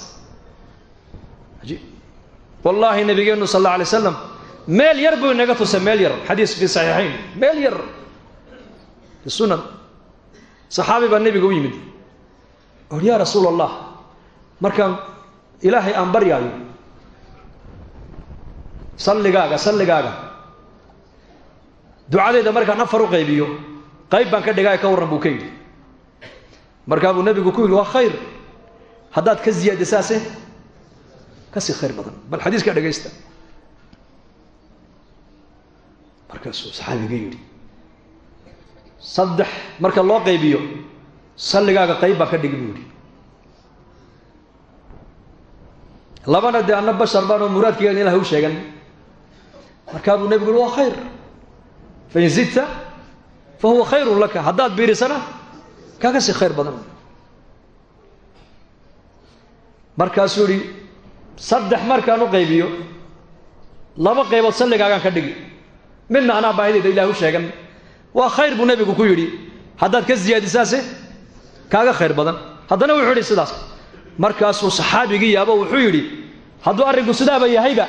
Wallaahi nabigeennu sal alla alay slam meel yar buu inaga tusay meel yar. Xadiis fi saxiixayn meel yar. Fi sunan. Saxaabi baa nebiga u yimid. Uri yaa rasuul allah markaan ilaahay aan baryaayo salligaaga salligaaga. Ducadayda markaan afar u qaybiyo qayb baan ka dhigaayo ka warran buu ka yidhi. Markaa buu nebigu ku yidhi waa khayr. Haddaad ka ziyaadisaase ka sii khayr badan. Bal xadiiska dhegaysta markaasuu saxaabiga yidhi saddex marka loo qaybiyo salligaaga qayb baan ka dhigi buu yidhi. Labana dee anna bashar baan oo muraadkaygan ilahay u sheegan markaa buu nebigu yidhi waa khayr. Fain zidta fa huwa khayrun laka. Haddaad biirisana kaa ka sii khayr badan. Markaasuu yidhi saddex markaan u qaybiyo laba qaybood salligaagaan ka dhigi. Midna anaa baahidayda ilahay u sheegan. Waa khayr buu nebigu ku yidhi. Haddaad ka siyaadisaase kaaga khayr badan. Haddana wuxuu yidhi sidaas. Markaasuu saxaabigii yaabo wuxuu yidhi hadduu arrinku sidaaba yahayba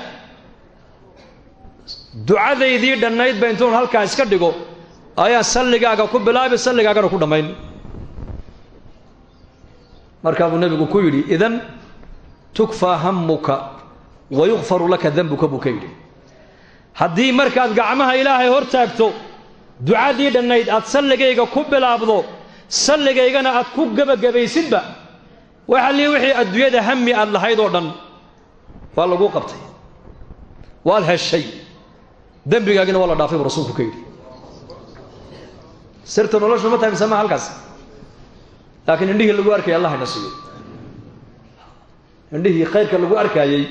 ducadaydii dhannayd ba intuun halkaa iska dhigo. Ayaan salligaaga ku bilaabi salligaagana ku dhammayn. Markaa buu nebigu ku yidhi idan tukfaa hamuka wa yukfaru laka dembuka buu ka yidhi. Haddii markaad gacmaha ilaahay hor taagto ducadii dhannayd aad salligayga ku bilaabdo salligaygana aad ku gebagabaysidba waxa lii wixii adduunyada hami aad lahayd oo dhan waa laguu qabtay. Waad heshay dembigaagina waa la dhaafay rasuulku ka yidhi. Sirta noloshu ma tahay mise maa halkaas. Laakiin indhihii lagu arkayay allah ina siiyo indhihii khayrka lagu arkaayey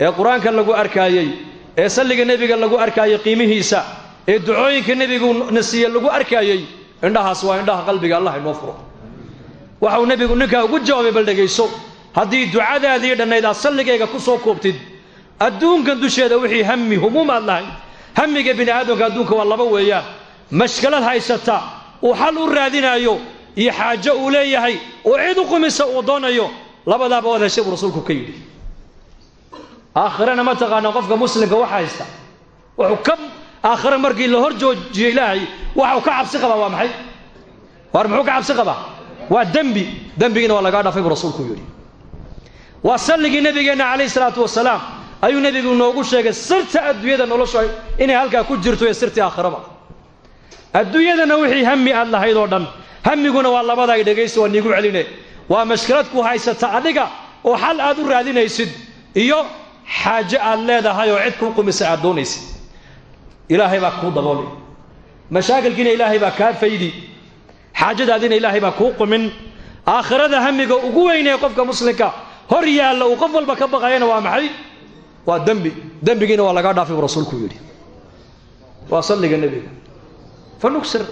ee qur'aanka lagu arkaayey ee salliga nebiga lagu arkaayey qiimihiisa ee ducooyinka nebigu na siiye lagu arkaayey indhahaas waa indhaha qalbiga allah inoo furo. Waxau nebigu ninkaa ugu jawaabay bal dhegayso haddii ducadaadii dhannayd aad salligayga ku soo koobtid adduunkan dusheeda wixii hami humuum aad lahayd hamiga bini aadamka adduunka waa laba weeyaan. Mashkalad haysata uu xal u raadinaayo iyo xaajo uu leeyahay oo cid u qumisa uu doonayo labadaaba waad heshay buu rasuulku ka yidhi. Aakhirana ma taqaanaa qofka muslimka waxa haysta. Wuxuu ka aakhire markii la hor joojiyo ilaahay waxa uu ka cabsi qabaa waa maxay? Waar muxuu ka cabsi qabaa? Waa dembi. Dembigiina waa lagaa dhaafay buu rasuulku yidhi. Waa salligii nebigeenna calayhi salaatu wasalaam ayuu nebigu noogu sheegay sirta adduunyada noloshu inay halkaa ku jirto ee sirtii aakhiraba. Adduunyadana wixii hami aad lahayd oo dhan hamiguna waa labadaay dhegaysta waa niigu celine. Waa mashkilad ku haysata adiga oo xal aad u raadinaysid iyo xaaje aad leedahay oo cid kuu qumisa aad doonaysid. Ilaahay baa kuu dabooli. Mashaakilkiina ilaahay baa kaa faydi. Xaajadaadiina ilaahay baa kuu qumin. Aakhirada hamiga ugu weynee qofka muslimka hor yaalla uu qof walba ka baqayana waa maxay waa dembi dembigiina waa lagaa dhaafay buu rasuulku yidhi. Waa salliga nebiga. Fa nugsir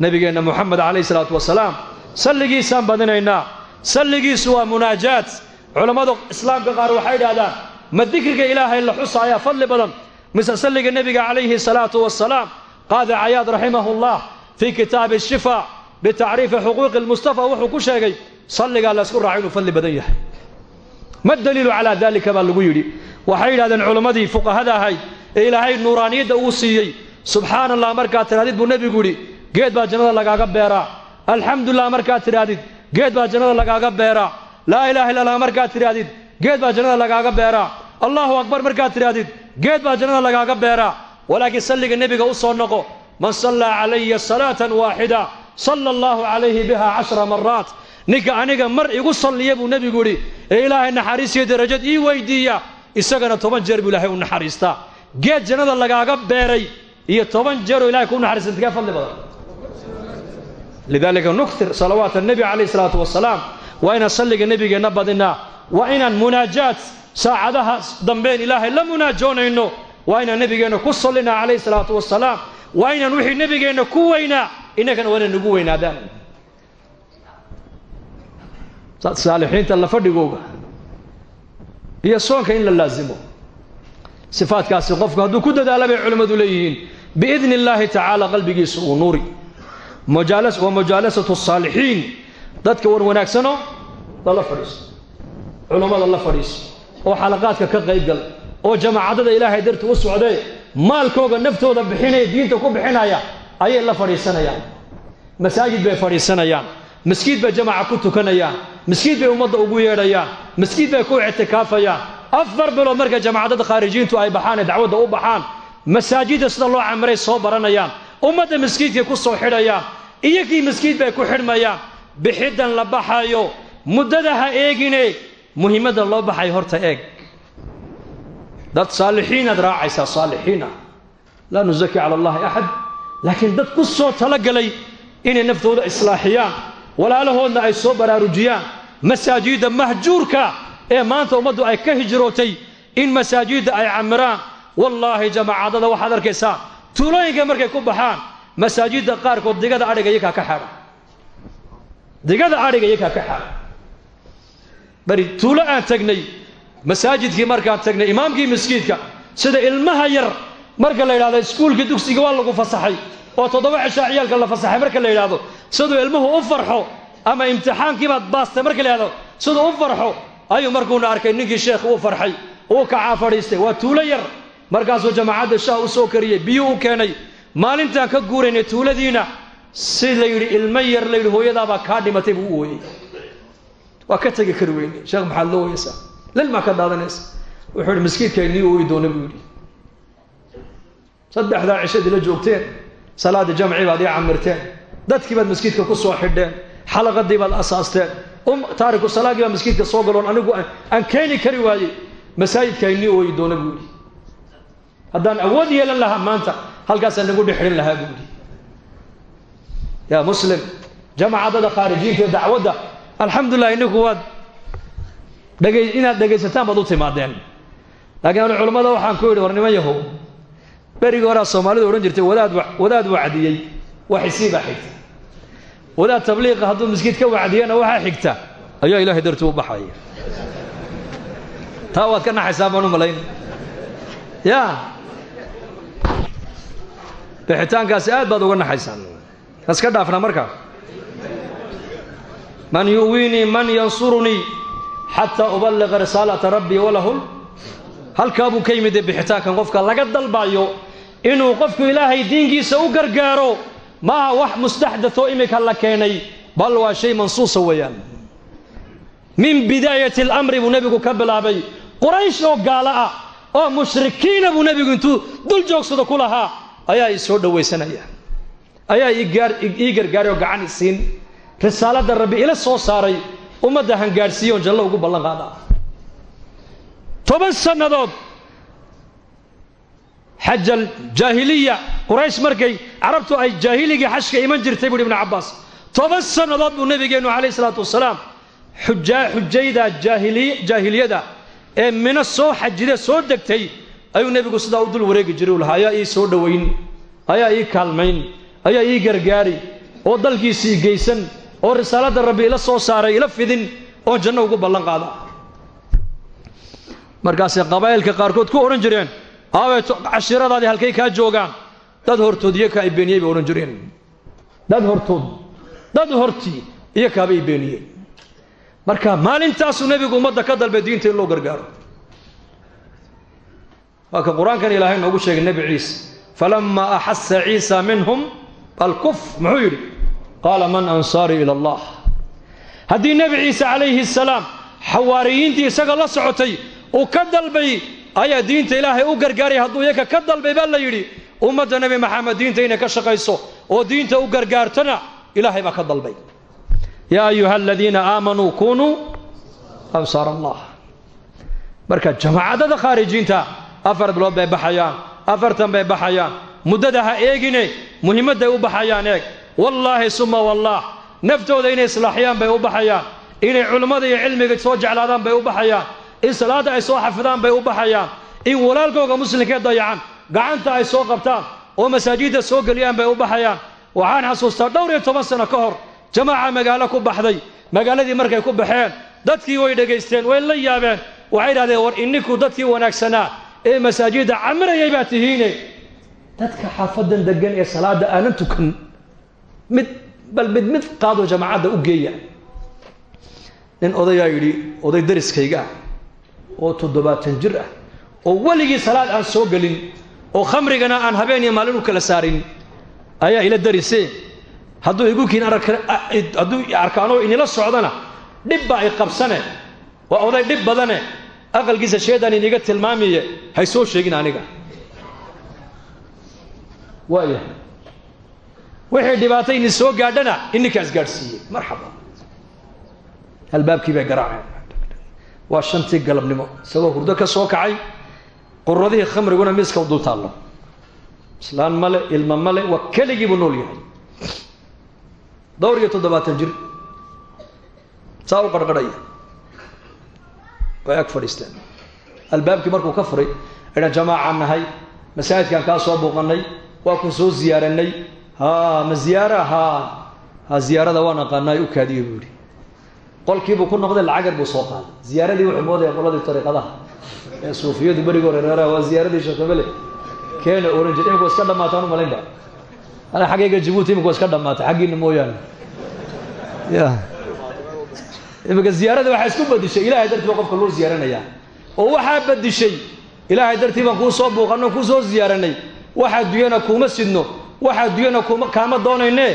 nebigeenna moxamed calayhi salaatu wasalaam salligiisaan badinaynaa. Salligiisu waa munaajaat. Culammada islaamka qaar waxay idhahdaan ma ilaahay la xusaayaa fadli badan mise salliga nebiga calayhi salaatu wasalaam? Qaadi cayaad raximahullah fii kitaabi shifa bitacriifi xuquuqi lmustafa wuxuu ku sheegay salligaa laysku raaco inuu fadli badan yahay. Ma daliilu calaa dalika baa lagu yidhi waxay yidhahdeen culammadii fuqahada ahayd ee ilaahay nuuraaniyadda uu siiyey. Subxaana allah markaad tidhahdid buu nebigu geed baa jannada lagaaga beeraa. Alxamdulilah markaad tidhaahdid geed baa jannada lagaaga beeraa. Laa ilaaha illa allah markaad tidhaahdid geed baa jannada lagaaga beeraa. Allahu akbar markaad tidhaahdid geed baa jannada lagaaga beeraa. Walaakiin salliga nebiga u soo noqo man sallaa calaya salaatan waaxida sala allahu calayhi biha cashra maraat ninka aniga mar igu salliya buu nebigu yidhi ee ilaahay naxariisiyo darajad ii weydiiya isagana toban jeer buu ilaahay u naxariistaa. Geed jannada lagaaga beeray iyo toban jeeroo ilahay kuu naxariista intkee fadli badan. Lidalika nuktir salawaat annebi calayh isalaatu wasalaam waa inaan salliga nebigeenna badinaa waa inaan munaajaat saacadaha dambeen ilaahay la munaajoonayno waa inaan nebigeenna ku sallinaa calayhi salaatu wasalaam waa inaan wixii nebigeenna ku weynaa innagana waa inaan nagu weynaadaan. Saalixiinta la fadhigooga iyo soonka in la laasimo sifaadkaasi qofku hadduu ku dadaala bay culimmadu leeyihiin. Biidni illaahi tacaala qalbigiisu uu nuuri. Wa mujaalasatu saalixiin. Dadka wan wanaagsano lala fadhiiso. Culummada la fadhiiso. Oo xalaqaadka ka qaybgal. Oo jamaacadada ilaahay darti u socdee maalkooga naftooda bixinaya diinta ku bixinaya ayay la fadhiisanayaan. Masaajid bay fadhiisanayaan. Maskiid bay jamaca ku tukanayaan maskiid bay ummadda ugu yeedhayaan maskiid bay ku ictikaafayaan afar bilood markay jamaacadada khaarijiintu ay baxaan ee dacwadda u baxaan. Masaajidda sida loo camiray soo baranayaan. Ummadda maskiidkay ku soo xidhayaan iyagii maskiid bay ku xidhmayaan bixiddan la baxayo. Muddada ha eegine muhiimadda loo baxayo horta eeg. Dad saalixiinaad raacaysaa saalixiin ah. Laa nusaki cala allahi axad laakiin dad ku soo talagalay inay naftooda islaaxiyaan walaalahoodna ay soo baraarujiyaan. Masaajidda mahjuurka ee maanta ummaddu ay ka hijrootay in masaajidda ay camiraan. Wallaahi jamaacadada waxaad arkaysaa tuulooyinka markay ku baxaan masaajidda qaarkood digada adhiga iyakaa ka xadha digada adhiga iyakaa ka xadha bari tuulo aan tagnay masaajidkii markaan tagnay imaamkii maskiidka sida ilmaha yar marka la yidhahdo iskuulkii dugsiga waa lagu fasaxay oo toddoba cishaa ciyaalka la fasaxay marka la yidhaahdo. Siduu ilmuhu u farxo ama imtixaankiibaad baastay marka la yidhahdo siduu u farxo ayuu markuuna arkay ninkii sheekh uu farxay uu kacaa fadhiistay waa tuulo yar. Markaasuu jamaacadda shaah u soo kariyey biyuu u keenay. Maalintaan ka guuraynay tuuladiina si la yidhi ilmo yar la yidhi hooyadaabaa kaa dhimatay buu u ooyey waa ka tegi kari weyne sheekh maxaad loo oyeysaa lilmaa ka daadanaysa. Wuxuu yidhi maskiidkaynii ooyi doona buu yidhi. Saddexdaa cishadii la joogteen salaada jamci baad ii camirteen dadkii baad maskiidka ku soo xidheen xalaqadii baad asaasteen taariku salaagii baa maskiidka soo galoon anigu aan keeni kari waayey masaajidkaynii ooyi doona buu yidhi. Haddaan awood yeelan lahaa maanta halkaasaan nagu dhexrin lahaa buu yidhi. Yaa muslim jamacadada khaarijiinta ee dacwadda alxamdulilah ininku waad dhegay inaad dhegaysataan baad u timaadeen. Laakiin anu culammada waxaan ku yidhi war berigii horaa soomaalidu odhan jirtay wadaad wadaad wacdiyey. Wax isii baa xigta wadaad tabliiqa hadduu miskiid ka wacdiyana waxaa xigta. Ayaa ilaahay dartii u baxaya taa waad ka naxaysaa malayn. Ya. Bixitaankaasi aad baad uga naxaysaan iska dhaafna markaa man yu'wiinii man yansurunii xataa uballiqa risaalata rabbii walahul halkaa buu ka yimid bixitaankan qofka laga dalbayo inuu qofku ilaahay diinkiisa u gargaaro maaha wax mustaxdatoo imika la keenay bal waa shay mansuusa weeyaan. Min bidaayati alamri buu nebigu ka bilaabay. Quraysh oo gaalo ah oo mushrikiina buu nebigu intuu dul joogsado ku lahaa ayaa ii soo dhowaysanaya ayaa ii gargaaray oo gacan isiin risaaladda rabbi ila soo saaray ummadda hangaadhsiiye oon ugu ballan qaada. Toban sannadood xaja jaahiliya. Quraysh markay carabtu ay jaahiligii xajka iman jirtay buuhi ibnu cabbaas toban sannadood buu nebigeennu calayhi isalaatu wasalaam xujayda jaahiliy jaahiliyada ee mino soo xajide soo degtay ayuu nebigu sidaa u dul wareegi jiray. U lahaa ayaa ii soo dhowayn ayaa ii kaalmayn? Ayaa ii gargaari? Oo dalkiisii geysan? Oo risaaladda rabbi ila soo saaray ila fidin? Oon janno ugu ballan qaada markaasay qabaa'ilka qaarkood ku odhan jireen cashiiradaadii halkay kaa joogaan. Dad hortood iyo kaa i beeniyey bay odhan jireen. Dad hortood dad hortii iyo kaaba i beeniyeen marka maalintaasuu nebigu ummadda ka dalbay diinta in loo gargaaro. Waa ka qur'aankan ilaahay noogu sheegay nebi ciise falamaa axasa ciisa minhum alkuf muxuu yidhi. Qaala man ansaarii ila allah. Haddii nebi ciise calayhi asalaam xawaariyiintii isaga la socotay uu ka dalbay ayaa diinta ilaahay u gargaaray hadduu iyaka ka dalbay baa la yidhi ummadda nebi maxamed diinta inay ka shaqayso oo diinta u gargaartana ilaahay baa ka dalbay. Yaa ayuha aladiina aamanuu kunuu allah marka jamaacadada khaarijiinta afar bilood bay baxayaan afartan bay baxayaan muddada ha eegine muhiimadday u baxayaan eeg. Wallaahi suma wallaah naftooda inay islaaxiyaan bay u baxayaan inay culimmada iyo cilmiga soo jeclaadaan bay u baxayaan in salaadda ay soo xafidaan bay u baxayaan. In walaalkooga muslimkee dayacan gacanta ay soo qabtaan oo masaajidda soo geliyaan bay u baxayaan. Waxaan xasuustaa dhowr iyo toban sano ka hor jamaaca magaalo ku baxday. Magaaladii markay ku baxeen dadkii way dhegaysteen way la yaabeen. Waxay idhahdeen war inninku dadkii wanaagsanaa ee masaajidda camirayay baa tihiine. Dadka xaafadan degan ee salaadda aanan tukan mid bal mid mid qaado jamaacadda u geeya. Nin odayaa yidhi oday dariskayga ah oo toddobaatan jir ah oo weligii salaad aan soo gelin oo khamrigana aan habeen iyo maalin u kala saarin ayaa ila darise hadduu igu kiin hadduu arkaanoo inila socdana dhib baa i qabsane waa oday dhib badane aqalkiisa sheedaan iniga tilmaamiye hay soo sheegin aniga. Waaya wixii dhibaatay ini soo gaadhana ininkaas gaadhsiiyey. Marxaba. Albaabkii bay garaaceen waa shantii galabnimo. Isagoo hurdo ka soo kacay quradihii khamriguna miiska u dul taallo. Islaan male ilmo male waa keligii buu nool yahay. Dhowr iyo toddobaatan jir. Saa u qarqarhaya way ag fadhiisteen. Albaabkii markuu ka furay idhan jamaacaan nahay masaajidkaan kaa soo buuqanay waa ku soo ziyaaranay ha ma ziyaara ha ha ziyaarada waan aqaanaay u kaadiye buu yidhi qolkiibuu ku noqday lacag yar buu soo qaaday. Ziyaaradii wuxuu moodaya qoladii ariiqadaha ee suufiyadu berigo reereeraha waa ziyaaradii sheekhabele keena oran jir imika iska dhamaataan u malaynba. Ana xaggayga jabuuti imika iska dhamaatay xaggiina mooyaane. Ya. Imika ziyaarada waxaa isku badishay ilahay dartii qofka loo ziyaaranayaa. Oo waxaa badishay ilaahay dartii baan kuu soo buuqano kuu soo ziyaaranay waxaa duyana kuuma sidno waxaa duyana kuma kaama doonayne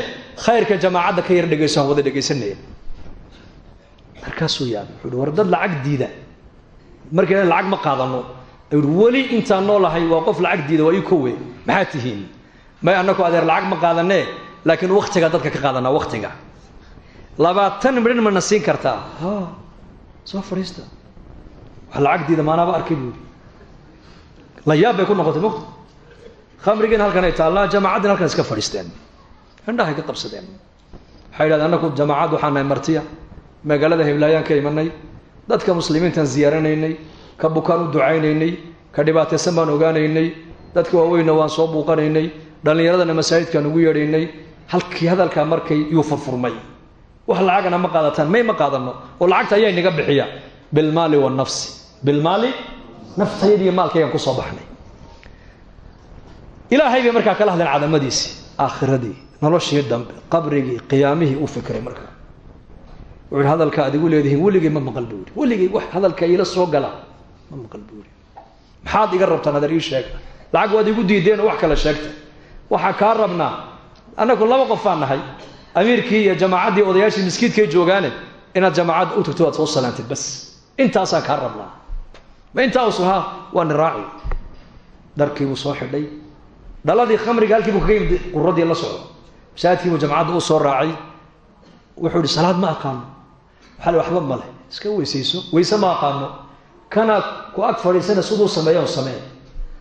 khayrka jamaacadda ka yar dhegayso wada dhegaysanaya markaasuu yaabay wuxuu hi war dad lacag diida. Markayna lacag ma qaadano ayuhi weli intaan noolahay waa qof lacag diida waa ii kowe maxaa tihiin? May annaku adeer lacag ma qaadanee laakiin waktigaa dadka ka qaadanaa waktiga labaatan midhan mana siin kartaa. Ha soo fadhiista wax lacag diida maanaaba arkay buu yidhi. La yaab bay ku noqotay mogta khamrigiina halkan ay taallaa jamaacaddina halkan iska fadhiisteen. Indhahay ka qabsadeen. Waxay yidhahdeen jamaacad waxaa nahay magaalada heblaayaan ka imanay dadka muslimiintaan ziyaaranaynay ka bukaan u ducaynaynay ka dhibaataysan baan ogaanaynay dadka waaweynna waan soo buuqanaynay dhallinyaradana masaajidkaan ugu yeedhaynay halkii hadalkaa markay yuu furfurmay. Wax lacagana ma qaadataan may ma qaadano oo lacagta ayaa inaga bixiya. Bilmaali wanafsi bilmaali naftayadiiyo maalkaygaan ku soo baxnay. Ilaahay bay markaa kala hadleen cadamadiisii aakhiradii noloshii dambe qabrigii qiyaamihii u fikray markaa wuxu hi hadalka ad igu leedihiin weligay ma maqal buu yihi wax hadalka iila soo gala ma maqal buu maxaad iga rabtaan adeer ii sheega lacag waad igu diideen oo wax kale sheegta. Waxaa kaa rabnaa annagu laba qofaan nahay amiirkii iyo jamaacaddii odayaashii miskiidkay joogaane inaad jamaacadda u tagto waad soo salaantid bas. Intaasaan kaa rabnaa. Ma intaa usun ha waa niraaci dharkiibuu soo xidhay. Dhaladii khamriga halkiibuu kaga yimid quradii la socdo. Masaajidkiibuu jamacadda u soo raacay. Wuxuu salaad ma aqaano waxaa li waxba male iska weysayso weyse ma aqaano. Kanaa ku ag fadhiisana siduu sameeya u samee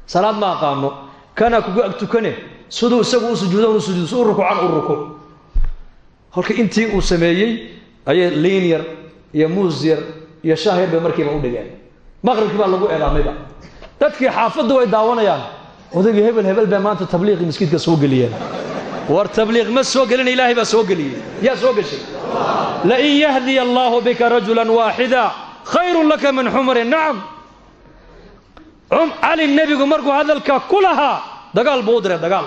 salaad ma aqaano. Kanaa kugu ag tukane siduu isagu u sujuudo u sujuud u rukuucan u rukuuc kolka intii uu sameeyey ayay liin iyo muus iyo shaah yar bay markiiba u dhigeen. Maqribkii baa lagu eedaamayba dadkii xaafaddu way daawanayaan. Odaygii hebel hebel bay maanta tabliiqii miskiidka soo geliyeen. War tabliiq ma soo gelina ilaahay baa soo geliyey. Yaa soo geshay lain yahdiya allaahu bika rajulan waaxida khayrun laka min xumarin nacam cali nebigu markuu hadalka ku lahaa dagaal buu u diray dagaal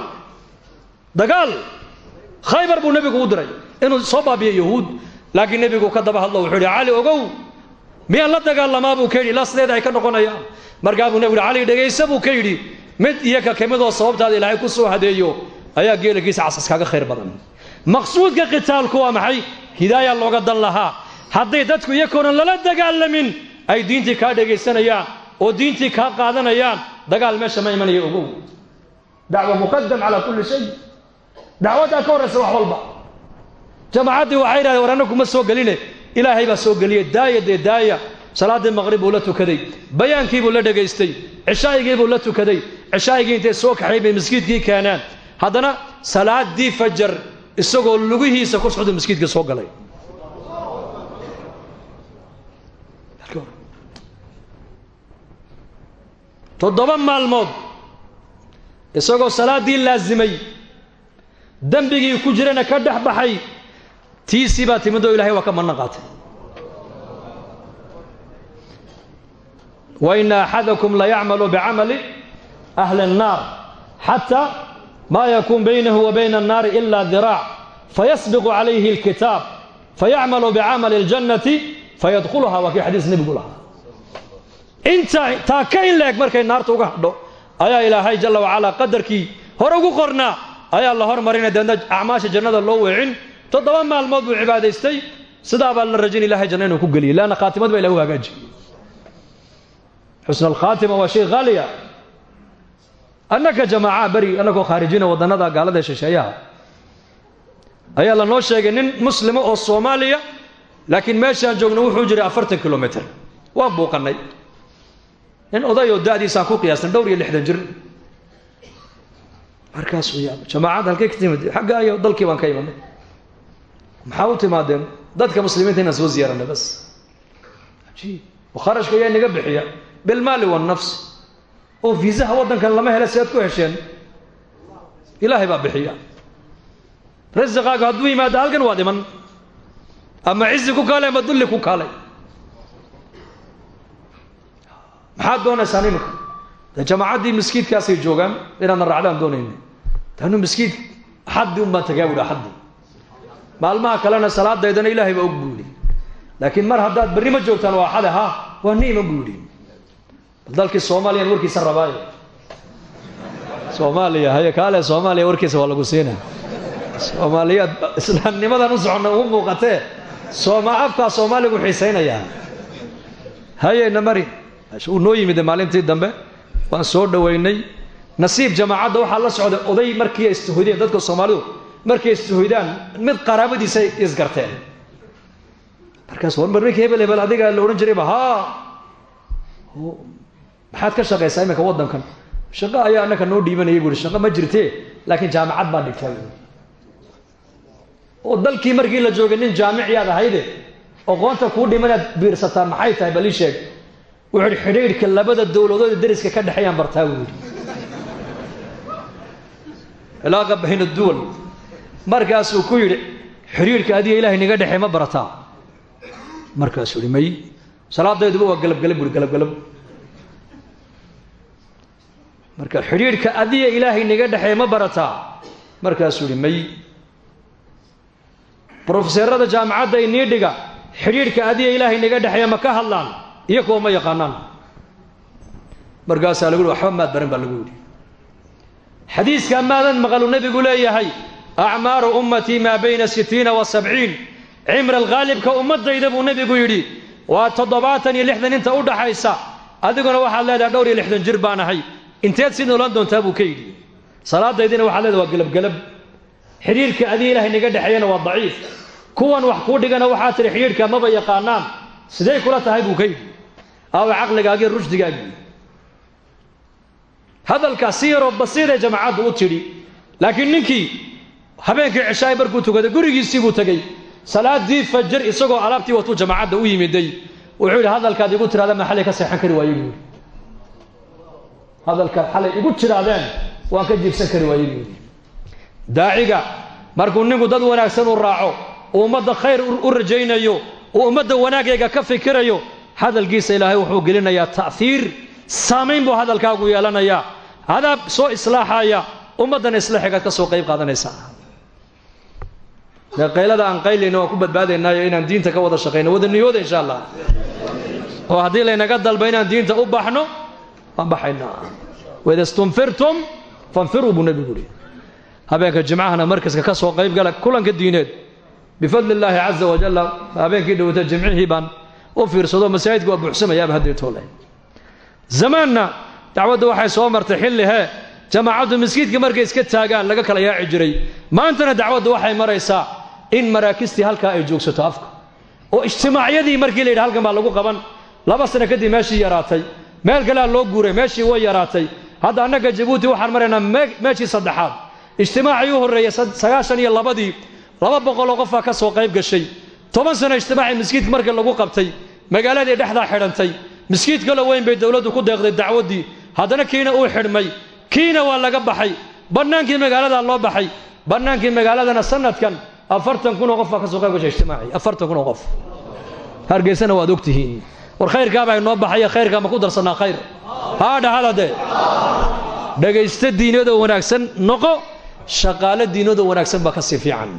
dagaal khaybar buu nebigu u diray inuu soo baabiyo yahuud laakiin nebigu ka daba hadlo wuxuu yidhi cali ogow miyaan la dagaalamaa buu ka yidhi ilaa sideeda ay ka noqonayaan markaa buu nebigu cali dhegaysa buu ka yidhi mid iyo ka kamidoo sababtaada ilaahay ku soo hadeeyo ayaa geelagiisa casas kaaga khayr badan maqsuudka qitaalku waa maxay? Hidaaya looga dan lahaa. Hadday dadku iyakoonan lala dagaalamin ay diintii kaa dhegaysanayaan oo diintii kaa qaadanayaan dagaal meesha ma imanaya ogow. Dacwa muqadam calaa kulli shay. Dacwaddaa ka horraysa wax walba. Jamaacaddii waxay yidhahdeen war annagu ma soo geline ilaahay baa soo geliyey daaya dee daaya. Salaaddii maqrib buu la tukaday. Bayaankii buu la dhegaystay. Cishaa'igii buu la tukaday. Cishaa'igii intay soo kaxay bay maskiidkii keenaan. Haddana salaaddii fajar isagoo lugihiisa ku socda maskiidka soo galay. Toddoba maalmood isagoo salaaddii laasimay dembigii ku jirana ka dhex baxay tiisii baa timid oo ilahay waa ka manna qaatay. Wa ina axadakum layacmalu bicamali ahli الnaar xata ma yakun baynahu wa bayna الnaari ila diraac fayasbiqu calayhi اlkitaab fayacmalu bicamali اljannati fayadkhuluha waa kii xadiis nebigu lahaa inta taa ka in la-eg markay naarta uga hadho ayaa ilaahay jalla wacalaa qadarkii hore ugu qornaa ayaa la hormarinaya deedna acmaasha jannada loo weecin toddoba maalmood buu cibaadaystay sidaa baa la rajayn ilahay janna inuu ku geliyo annaka jamaaca beri annagoo khaarijina waddannada gaalada ee shisheeyaha. Ayaa lanoo sheegay nin muslima oo soomaaliya laakiin meeshaan joogno wuxuu jiray afartan kilomitr waan buuqannay. Nin odayoo da'diisaan ku qiyaasnay dhowr iyo lixdan jir markaasuu yaaba jamaacad halkay ka timid? Xagga ayo dalkii baan ka imanay. Maxaa u timaadeen? Dadka muslimiinta inaan soo ziyaaranay bas. Ajiib. Kharashka ayaa inaga bixiya. Bilmaali wannafs oo fiisaha waddankan lama hela seed ku hesheen. Ilaahay baa bixiya. Rasiqaagu hadduu yimaado halkan waa dhiman. Ama cizi ku kaalay ama dulli ku kaalay. Maxaad doonaysaan iminka de jamaacaddii miskiidkaasay joogaan inaadna raacdaan doonayna taanu miskiid axaddii un baan tagaa buhi axaddii maalmaha kalena salaadaydana ilaahay baa og buu laakiin mar haddaad berri ma joogtaan waa axade ha waa niiman buu yidhi dalkii soomaaliyaan warkiisa rabaayo soomaaliya haye kaale soomaaliya warkiisa waa lagu siina soomaaliyaad islaamnimadan u soconna ugu muuqatee sooma soomaaligu xiisaynayaa hayeyna mari. Uu noo maalintii dambe waan soo dhoweynay nasiib jamaacadda waxaa la socday oday markii ay istuhoydeen dadka soomaalidu markay istuhoydaan mid qaraabadiisa isgarteen markaas war mar ninkii hebel hebel adiga la odhan maxaad ka shaqaysaa iminka waddankan? Shaqo ayaa annaka noo dhiibanayay buuhi shaqo ma jirtee? Laakiin jaamacad baa dhigtaa oo dalkii markii la joogay nin jaamiciyaad ahayde oqoonta kuu dhimanaad biirsataa maxay tahay? Bal ii sheeg. Wuxuu ihi xidhiidhka labada dowladood ee deriska ka dhexeeyaan bartaa yidhi. Cilaaqa bayna duwal markaasuu ku yidhi xidhiidhka adiga ilaahay naga dhexey ma barataa. Markaasuu yidhi may salaadayduba waa galabgalab buuhi galabgalab marka xidhiidhka adiga ilaahay naga dhexey ma barataa markaasuu yidhi may. Brofeseerada jaamacadda inii dhiga xidhiidhka adiga ilaahay naga dhexeeya ma ka hadlaan iyo kuwa ma yaqaanaan. Markaasaa lagu waxba maad baran baa lagu yidhi. Xadiiskaa maadan maqalu nebigu leeyahay acmaaru ummatii maa bayna sitiina wa sabciin. Cimra alkhaalibka ummaddayda buu nebigu yidhi waa toddobaatan iyo lixdan inta u dhaxaysa adiguna waxaad leedahay dhowr iyo lixdan jir baan ahay inteed si noolan doontaa buu ka yidhi. Salaadaydina waxaad leedahay waa gelabgelab. Xidhiidhka adiga ilaahay naga dhexeeyana waa daciif. Kuwan wax kuu dhigana waxaa tihi xidhiidhka maba yaqaanaan. Siday kula tahay buu ka yidhi. Aawa caqligaagii rushdigaagii. Hadalkaa si yaroo basiiree jamacaddu u tidhi laakiin ninkii habeenkii cishaay markuu tukaday gurigiisii buu tegey salaadii fajir isagoo alaabtii watuu jamacadda u yimiday. Wuxuu yidhi hadalkaad igu tirahdeen ma xalay ka seexan kari waaye buuri hadalkaad xalay igu tirahdeen waan ka jiibsan kari waaye daaciga markuu ninku dad wanaagsan u raaco uu ummadda khayr u rajaynayo uu ummadda wanaagayga ka fikirayo hadalkiisa ilaahay wuxuu gelinayaa ta'hiir saamayn buu hadalkaagu yeelanayaa. Hadaab soo islaaxaya ummaddan islaaxigaad ka soo qayb qaadanaysaa. Dee qaylada aan qaylayno waan ku badbaadaynaayo inaan diinta ka wada shaqayno wada niyooda insha allah. Oo haddii laynaga dalba inaan diinta u baxno waan baxaynaa waida stunfirtum fanfiruu buu nebigu uhi habeenka jimcahana markaska ka soo qayb gala kulanka diineed. Bifadli illaahi caza wajalla habeenkii dhowata jimcihii baan u fiirsado masaajidka waa buuxsamayaaba haddii toole zamaanna dacwadda waxay soo martay xilli hee jamaacaddu markay iska taagaan laga kala yaaci jiray. Maantana dacwaddu waxay maraysaa in maraakistii halkaa ay joogsato afka. Oo ijtimaacyadii markii la yidhi halkan baa lagu qaban. Laba sano kadib meeshii yaraatay meel kalea loo guuray meeshii way yaraatay. Hadda annaga jabuuti waxaan maraynaa meeshii saddexaad. Ijtimaacii u horreeyey sagaashan iyo labadii. Laba boqoloo qofaa ka soo qayb gashay. Toban sano ijtimaacii miskiidka markii lagu qabtay magaaladii dhexdaa xidhantay. Miskiid kaloo weyn bay dowladdu ku deeqday dacwaddii. Haddana kiina uu xidhmay. Kiina waa laga baxay. Bannaankii magaaladaa loo baxay. Bannaankii magaaladana sanadkan afartan kunoo qof baa ka soo qayb gashay ijtimaacii afartan qof. Hargeysana waad ogtihiin war khayrkaabaa inoo baxaya khayrkaa ma ku darsannaa khayr. Haa dhahada dee dhegaysta diinadoo wanaagsan noqo shaqaalo diinadoo wanaagsan baa ka sii fiican.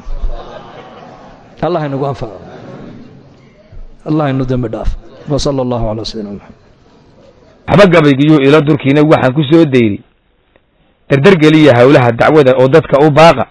Allah inagu anfaco allah inu dembi dhaaf. Wa sala allahu calaa sayidina maxamed waxba gabaygiyuu ilo durkiina waxaan ku soo dayri. Dardargeliya howlaha dacwada oo dadka u baaqa